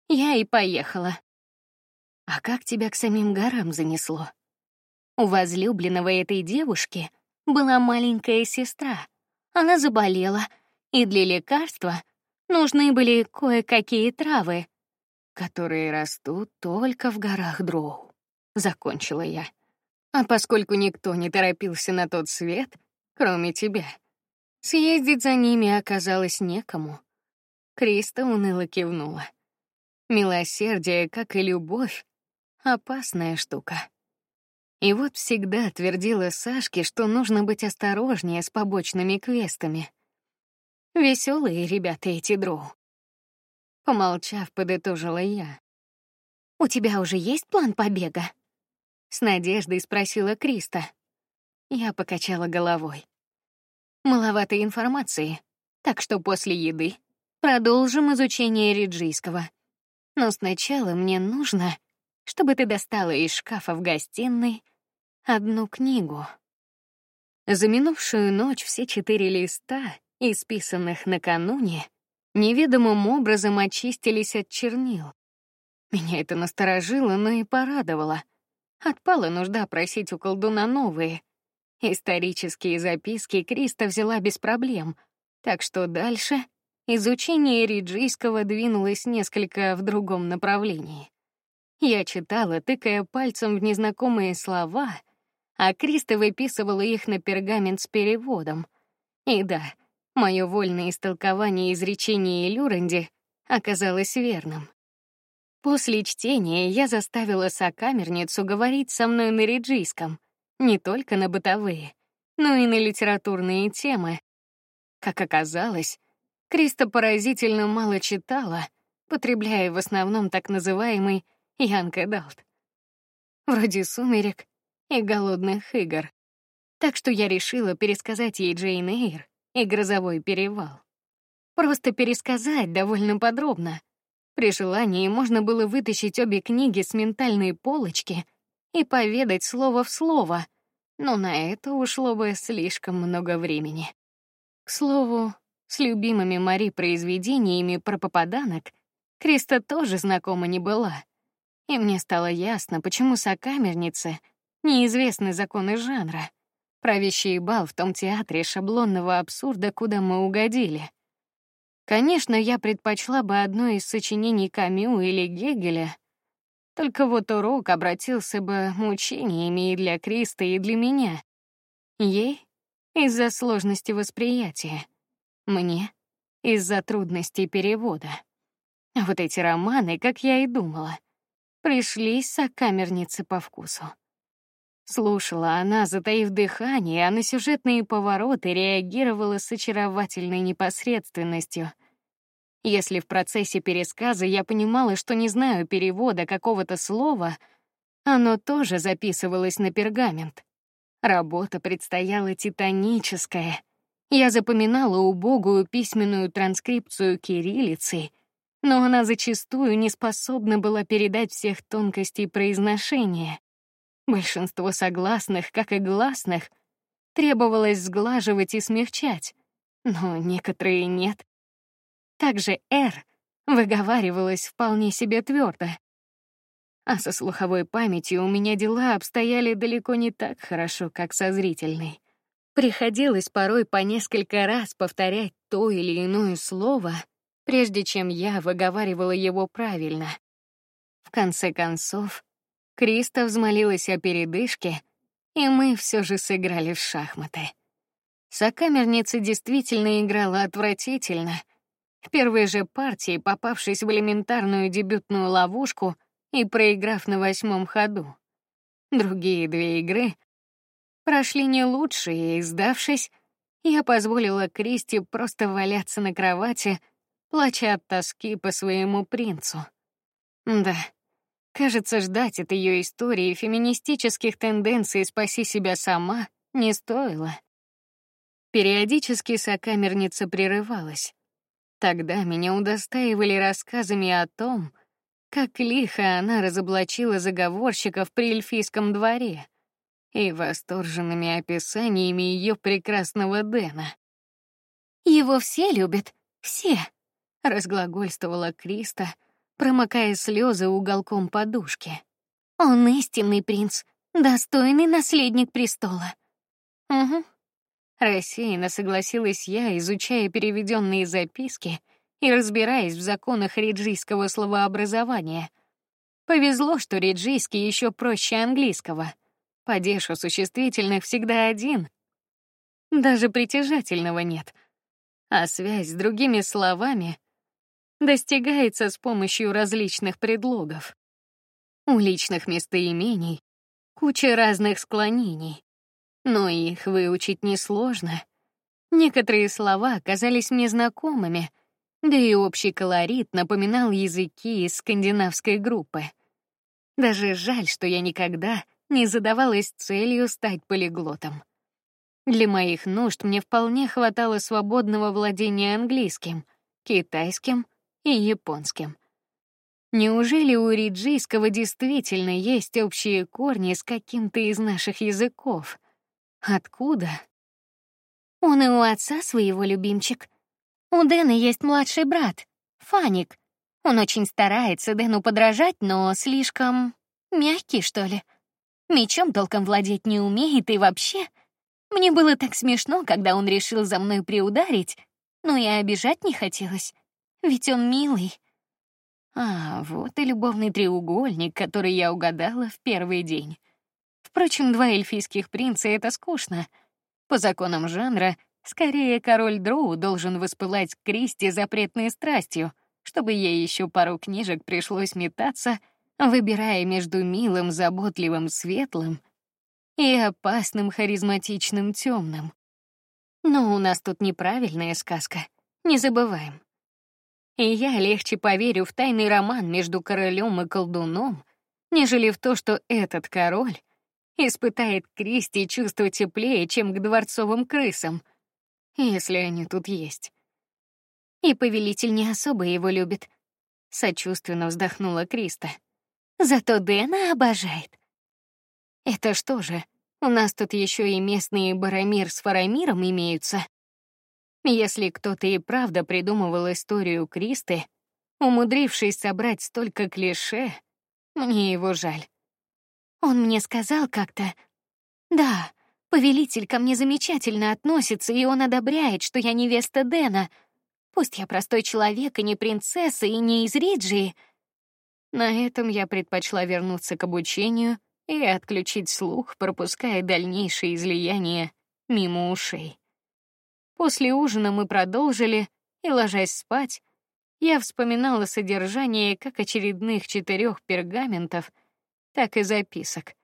Я и поехала. А как тебя к самим горам занесло? У возлюбленного этой девушки была маленькая сестра. Она заболела, и для лекарства нужны были кое-какие травы, которые растут только в горах Дроу. Закончила я. А поскольку никто не торопился на тот свет, кроме тебя, съездить за ними оказалось некому. Криста уныло кивнула. Милосердие, как и любовь, опасная штука. И вот всегда твердила Сашке, что нужно быть осторожнее с побочными квестами. Веселые ребята эти дроу. Помолчав, подытожила я. У тебя уже есть план побега? С надеждой спросила Криста. Я покачала головой. Маловато информации, так что после еды продолжим изучение риджийского. Но сначала мне нужно, чтобы ты достала из шкафа в гостиной одну книгу. За минувшую ночь все четыре листа, исписанных накануне, неведомым образом очистились от чернил. Меня это насторожило, но и порадовало. Отпала нужда просить у колдуна новые. Исторические записки Криста взяла без проблем, так что дальше изучение риджийского двинулось несколько в другом направлении. Я читала, тыкая пальцем в незнакомые слова, а Криста выписывала их на пергамент с переводом. И да, мое вольное истолкование изречения Люренди оказалось верным. После чтения я заставила сокамерницу говорить со мной на риджийском, не только на бытовые, но и на литературные темы. Как оказалось, Криста поразительно мало читала, потребляя в основном так называемый Young Adult. Вроде «Сумерек» и «Голодных игр». Так что я решила пересказать ей Джейн Эйр и «Грозовой перевал». Просто пересказать довольно подробно — при желании можно было вытащить обе книги с ментальной полочки и поведать слово в слово, но на это ушло бы слишком много времени. К слову, с любимыми Мари произведениями про попаданок Криста тоже знакома не была. И мне стало ясно, почему сокамернице неизвестны законы жанра. Правящий бал в том театре шаблонного абсурда, куда мы угодили — Конечно, я предпочла бы одно из сочинений Камю или Гегеля, только вот урок обратился бы мучениями и для Криста, и для меня. Ей из-за сложности восприятия, мне из-за трудностей перевода. Вот эти романы, как я и думала, пришлись сокамернице по вкусу. Слушала она, затаив дыхание, а на сюжетные повороты реагировала с очаровательной непосредственностью. Если в процессе пересказа я понимала, что не знаю перевода какого-то слова, оно тоже записывалось на пергамент. Работа предстояла титаническая. Я запоминала убогую письменную транскрипцию кириллицы, но она зачастую не способна была передать всех тонкостей произношения. Большинство согласных, как и гласных, требовалось сглаживать и смягчать, но некоторые нет. Также «р» выговаривалось вполне себе твердо. А со слуховой памятью у меня дела обстояли далеко не так хорошо, как со зрительной. Приходилось порой по несколько раз повторять то или иное слово, прежде чем я выговаривала его правильно. В конце концов, Криста взмолилась о передышке, и мы все же сыграли в шахматы. Сокамерница действительно играла отвратительно. В первой же партии, попавшись в элементарную дебютную ловушку и проиграв на восьмом ходу. Другие две игры прошли не лучше, и, сдавшись, я позволила Кристи просто валяться на кровати, плача от тоски по своему принцу. Да, Кажется, ждать от ее истории феминистических тенденций «спаси себя сама» не стоило. Периодически сокамерница прерывалась. Тогда меня удостаивали рассказами о том, как лихо она разоблачила заговорщиков при эльфийском дворе и восторженными описаниями ее прекрасного Дэна. Его все любят, все, разглагольствовала Криста, промокая слезы уголком подушки. Он истинный принц, достойный наследник престола. Угу. Рассеянно согласилась я, изучая переведенные записки и разбираясь в законах риджийского словообразования. Повезло, что риджийский еще проще английского. Падеж у существительных всегда один. Даже притяжательного нет. А связь с другими словами достигается с помощью различных предлогов. У личных местоимений куча разных склонений, но их выучить несложно. Некоторые слова оказались мне знакомыми, да и общий колорит напоминал языки из скандинавской группы. Даже жаль, что я никогда не задавалась целью стать полиглотом. Для моих нужд мне вполне хватало свободного владения английским, китайским и японским. Неужели у риджийского действительно есть общие корни с каким-то из наших языков? Откуда? Он и у отца своего любимчик. У Дэна есть младший брат, Фаник. Он очень старается Дэну подражать, но слишком мягкий, что ли. Мечом толком владеть не умеет и вообще. Мне было так смешно, когда он решил за мной приударить, но и обижать не хотелось, ведь он милый. А, вот и любовный треугольник, который я угадала в первый день. Впрочем, два эльфийских принца — это скучно. По законам жанра, скорее король Дроу должен воспылать Кристи запретной страстью, чтобы ей еще пару книжек пришлось метаться, выбирая между милым, заботливым, светлым и опасным, харизматичным, темным. Но у нас тут неправильная сказка. Не забываем. И я легче поверю в тайный роман между королем и колдуном, нежели в то, что этот король испытает Кристи чувство теплее, чем к дворцовым крысам, если они тут есть. И повелитель не особо его любит. Сочувственно вздохнула Криста. Зато Дэна обожает. Это что же? У нас тут еще и местные Барамир с Фарамиром имеются. Если кто-то и правда придумывал историю Кристы, умудрившись собрать столько клише, мне его жаль. Он мне сказал как-то: "Да, повелитель ко мне замечательно относится, и он одобряет, что я невеста Дэна. Пусть я простой человек и не принцесса и не из Риджии". На этом я предпочла вернуться к обучению и отключить слух, пропуская дальнейшие излияния мимо ушей. После ужина мы продолжили, и ложась спать, я вспоминала содержание как очередных четырех пергаментов, так и записок.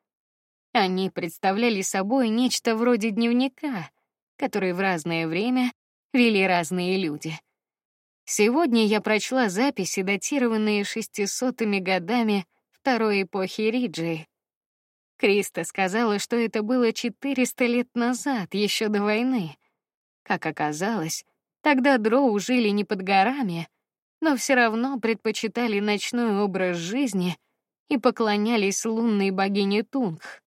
Они представляли собой нечто вроде дневника, который в разное время вели разные люди. Сегодня я прочла записи, датированные шестисотыми годами второй эпохи Риджи. Криста сказала, что это было 400 лет назад, еще до войны. Как оказалось, тогда дроу жили не под горами, но все равно предпочитали ночной образ жизни и поклонялись лунной богине Тунг.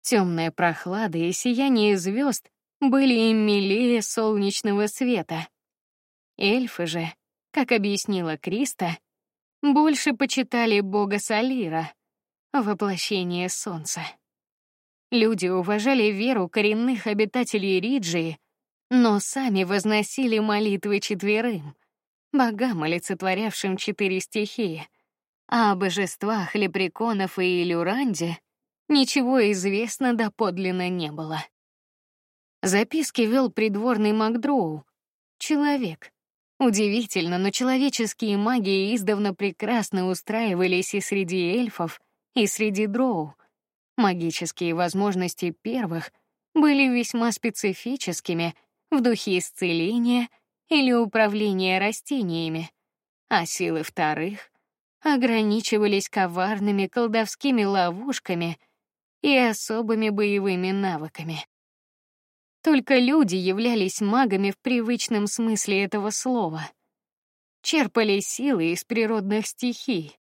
Темная прохлада и сияние звезд были им милее солнечного света. Эльфы же, как объяснила Криста, больше почитали бога Салира, воплощение солнца. Люди уважали веру коренных обитателей Риджии, но сами возносили молитвы четверым, богам, олицетворявшим четыре стихии. А о божествах лепреконов и Илюранде ничего известно доподлинно не было. Записки вел придворный Макдроу, человек. Удивительно, но человеческие маги издавна прекрасно устраивались и среди эльфов, и среди дроу. Магические возможности первых были весьма специфическими в духе исцеления или управления растениями, а силы вторых ограничивались коварными колдовскими ловушками и особыми боевыми навыками. Только люди являлись магами в привычном смысле этого слова. Черпали силы из природных стихий,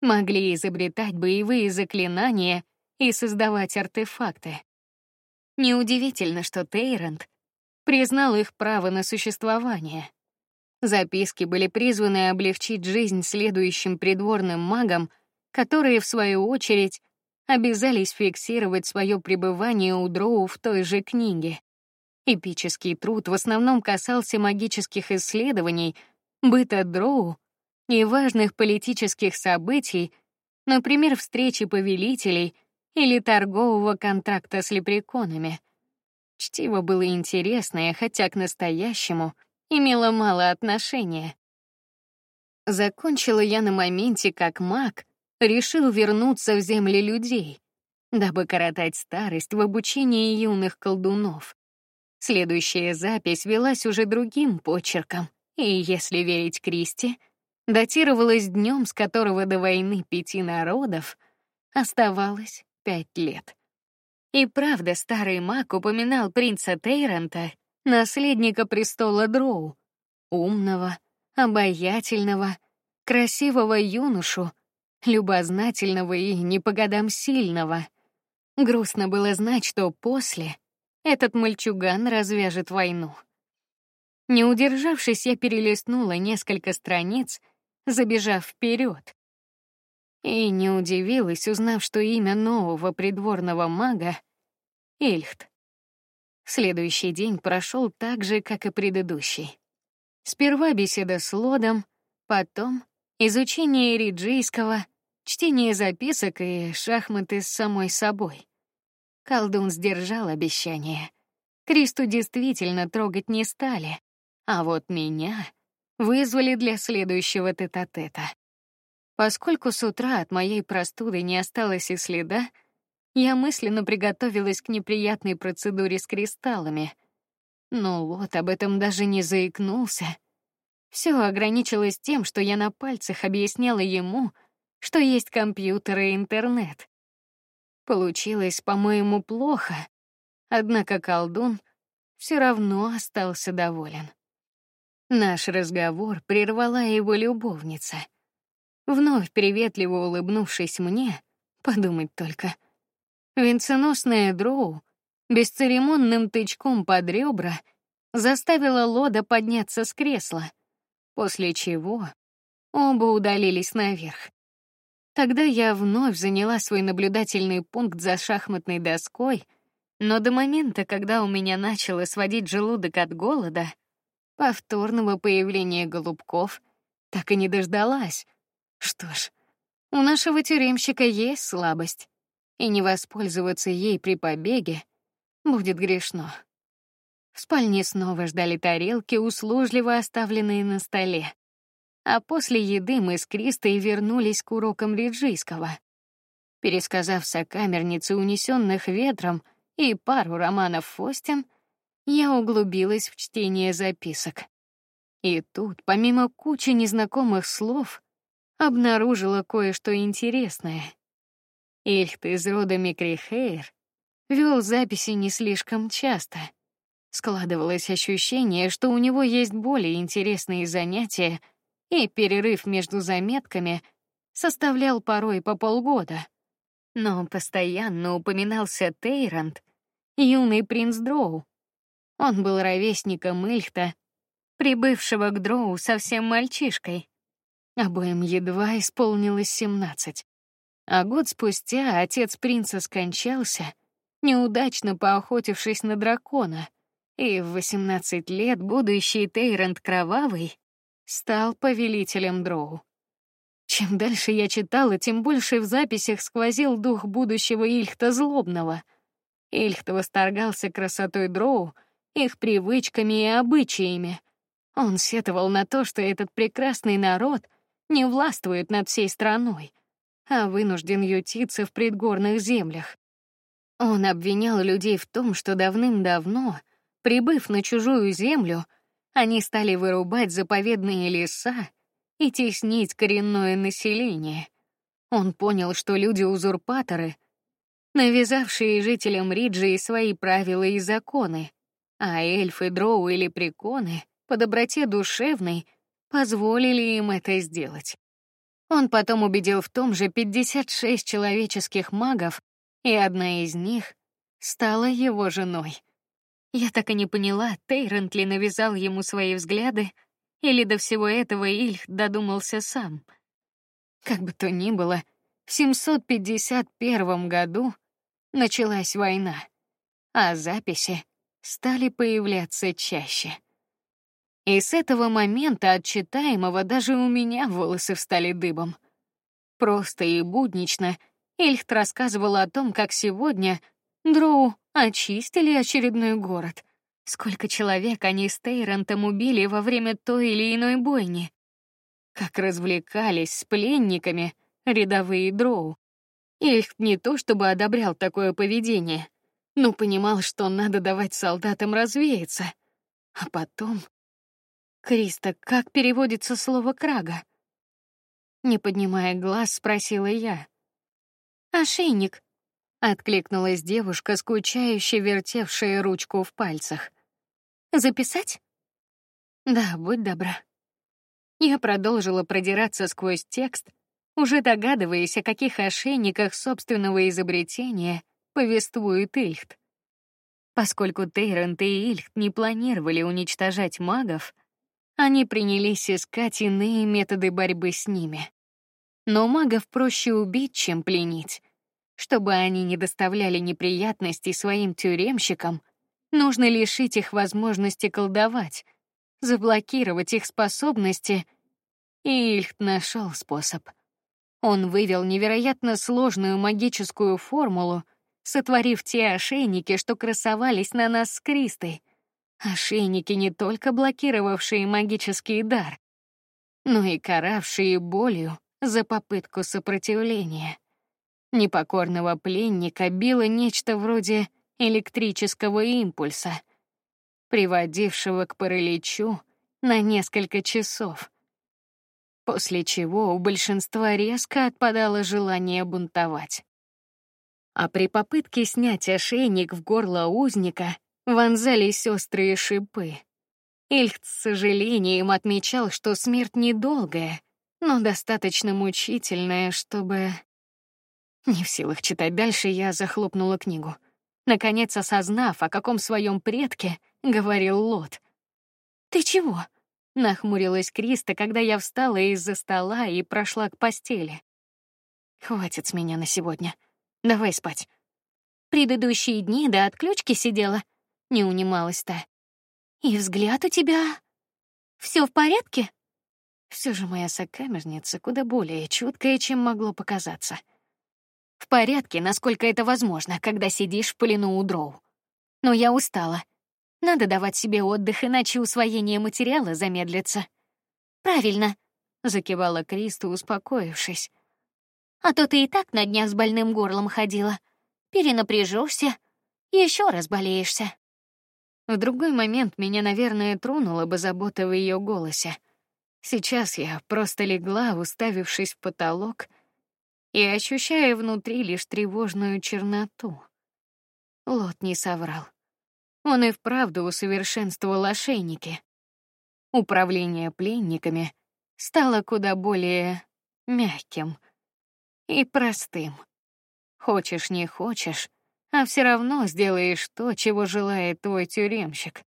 могли изобретать боевые заклинания и создавать артефакты. Неудивительно, что Тейрант признал их право на существование. Записки были призваны облегчить жизнь следующим придворным магам, которые в свою очередь обязались фиксировать свое пребывание у Дроу в той же книге. Эпический труд в основном касался магических исследований, быта Дроу и важных политических событий, например, встречи повелителей или торгового контракта с лепреконами. Чтиво было интересное, хотя к настоящему имело мало отношения. Закончила я на моменте, как маг решил вернуться в земли людей, дабы коротать старость в обучении юных колдунов. Следующая запись велась уже другим почерком, и, если верить Кристи, датировалась днем, с которого до войны пяти народов оставалось пять лет. И правда, старый маг упоминал принца Тейранта, наследника престола Дроу, умного, обаятельного, красивого юношу, любознательного и не по годам сильного. Грустно было знать, что после этот мальчуган развяжет войну. Не удержавшись, я перелистнула несколько страниц забежав вперед. И не удивилась, узнав, что имя нового придворного мага — Ильхт. Следующий день прошел так же, как и предыдущий. Сперва беседа с Лодом, потом изучение риджийского, чтение записок и шахматы с самой собой. Колдун сдержал обещание. Кристу действительно трогать не стали, а вот меня вызвали для следующего тета-тета. Поскольку с утра от моей простуды не осталось и следа, я мысленно приготовилась к неприятной процедуре с кристаллами. Но вот об этом даже не заикнулся. Все ограничилось тем, что я на пальцах объясняла ему, что есть компьютер и интернет. Получилось, по-моему, плохо. Однако колдун все равно остался доволен. Наш разговор прервала его любовница. Вновь приветливо улыбнувшись мне, подумать только. Венценосная дроу бесцеремонным тычком под ребра заставила Лода подняться с кресла, после чего оба удалились наверх. Тогда я вновь заняла свой наблюдательный пункт за шахматной доской, но до момента, когда у меня начало сводить желудок от голода, повторного появления голубков так и не дождалась. Что ж, у нашего тюремщика есть слабость, и не воспользоваться ей при побеге будет грешно. В спальне снова ждали тарелки, услужливо оставленные на столе а после еды мы с Кристой вернулись к урокам риджийского. Пересказав сокамернице унесенных ветром и пару романов Фостин, я углубилась в чтение записок. И тут, помимо кучи незнакомых слов, обнаружила кое-что интересное. Ильхт из рода Микрихейр вел записи не слишком часто. Складывалось ощущение, что у него есть более интересные занятия — и перерыв между заметками составлял порой по полгода. Но постоянно упоминался Тейрант, юный принц Дроу. Он был ровесником Ильхта, прибывшего к Дроу совсем мальчишкой. Обоим едва исполнилось семнадцать. А год спустя отец принца скончался, неудачно поохотившись на дракона, и в восемнадцать лет будущий Тейрант Кровавый стал повелителем Дроу. Чем дальше я читала, тем больше в записях сквозил дух будущего Ильхта Злобного. Ильхт восторгался красотой Дроу, их привычками и обычаями. Он сетовал на то, что этот прекрасный народ не властвует над всей страной, а вынужден ютиться в предгорных землях. Он обвинял людей в том, что давным-давно, прибыв на чужую землю, они стали вырубать заповедные леса и теснить коренное население. Он понял, что люди-узурпаторы, навязавшие жителям Риджи свои правила и законы, а эльфы, дроу или приконы по доброте душевной позволили им это сделать. Он потом убедил в том же 56 человеческих магов, и одна из них стала его женой. Я так и не поняла, Тейрент ли навязал ему свои взгляды, или до всего этого Ильх додумался сам. Как бы то ни было, в 751 году началась война, а записи стали появляться чаще. И с этого момента от читаемого даже у меня волосы встали дыбом. Просто и буднично Ильхт рассказывал о том, как сегодня Дроу очистили очередной город. Сколько человек они с Тейрантом убили во время той или иной бойни. Как развлекались с пленниками рядовые дроу. Их не то чтобы одобрял такое поведение, но понимал, что надо давать солдатам развеяться. А потом... Криста, как переводится слово «крага»? Не поднимая глаз, спросила я. Ошейник, Откликнулась девушка, скучающе вертевшая ручку в пальцах. Записать? Да, будь добра. Я продолжила продираться сквозь текст, уже догадываясь, о каких ошейниках собственного изобретения повествует Ильхт. Поскольку Тейрент и Ильхт не планировали уничтожать магов, они принялись искать иные методы борьбы с ними. Но магов проще убить, чем пленить. Чтобы они не доставляли неприятностей своим тюремщикам, нужно лишить их возможности колдовать, заблокировать их способности. И Ильхт нашел способ. Он вывел невероятно сложную магическую формулу, сотворив те ошейники, что красовались на нас с Кристой. Ошейники, не только блокировавшие магический дар, но и каравшие болью за попытку сопротивления. Непокорного пленника било нечто вроде электрического импульса, приводившего к параличу на несколько часов. После чего у большинства резко отпадало желание бунтовать. А при попытке снять ошейник в горло узника вонзались острые шипы. Ильхт с сожалением отмечал, что смерть недолгая, но достаточно мучительная, чтобы не в силах читать дальше, я захлопнула книгу, наконец осознав, о каком своем предке говорил Лот. Ты чего? Нахмурилась Криста, когда я встала из-за стола и прошла к постели. Хватит с меня на сегодня. Давай спать. Предыдущие дни до отключки сидела, не унималась та. И взгляд у тебя все в порядке? Все же моя сокамерница куда более чуткая, чем могло показаться. В порядке, насколько это возможно, когда сидишь в плену у дроу. Но я устала. Надо давать себе отдых, иначе усвоение материала замедлится. Правильно, закивала Криста, успокоившись. А то ты и так на днях с больным горлом ходила. Перенапряжешься, еще раз болеешься. В другой момент меня, наверное, тронула бы забота в ее голосе. Сейчас я просто легла, уставившись в потолок, и ощущая внутри лишь тревожную черноту. Лот не соврал. Он и вправду усовершенствовал ошейники. Управление пленниками стало куда более мягким и простым. Хочешь не хочешь, а все равно сделаешь то, чего желает твой тюремщик.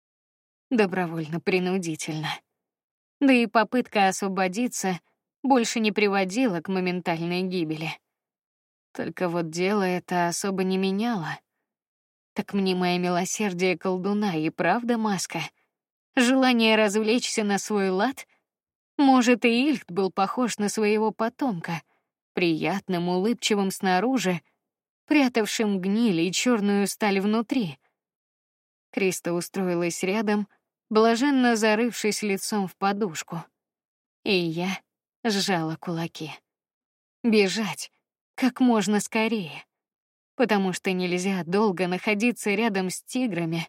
Добровольно, принудительно. Да и попытка освободиться больше не приводило к моментальной гибели. Только вот дело это особо не меняло. Так мнимое милосердие колдуна и правда маска. Желание развлечься на свой лад. Может, и Ильхт был похож на своего потомка, приятным, улыбчивым снаружи, прятавшим гниль и черную сталь внутри. Криста устроилась рядом, блаженно зарывшись лицом в подушку. И я сжала кулаки. Бежать как можно скорее, потому что нельзя долго находиться рядом с тиграми,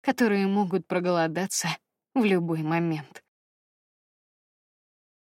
которые могут проголодаться в любой момент.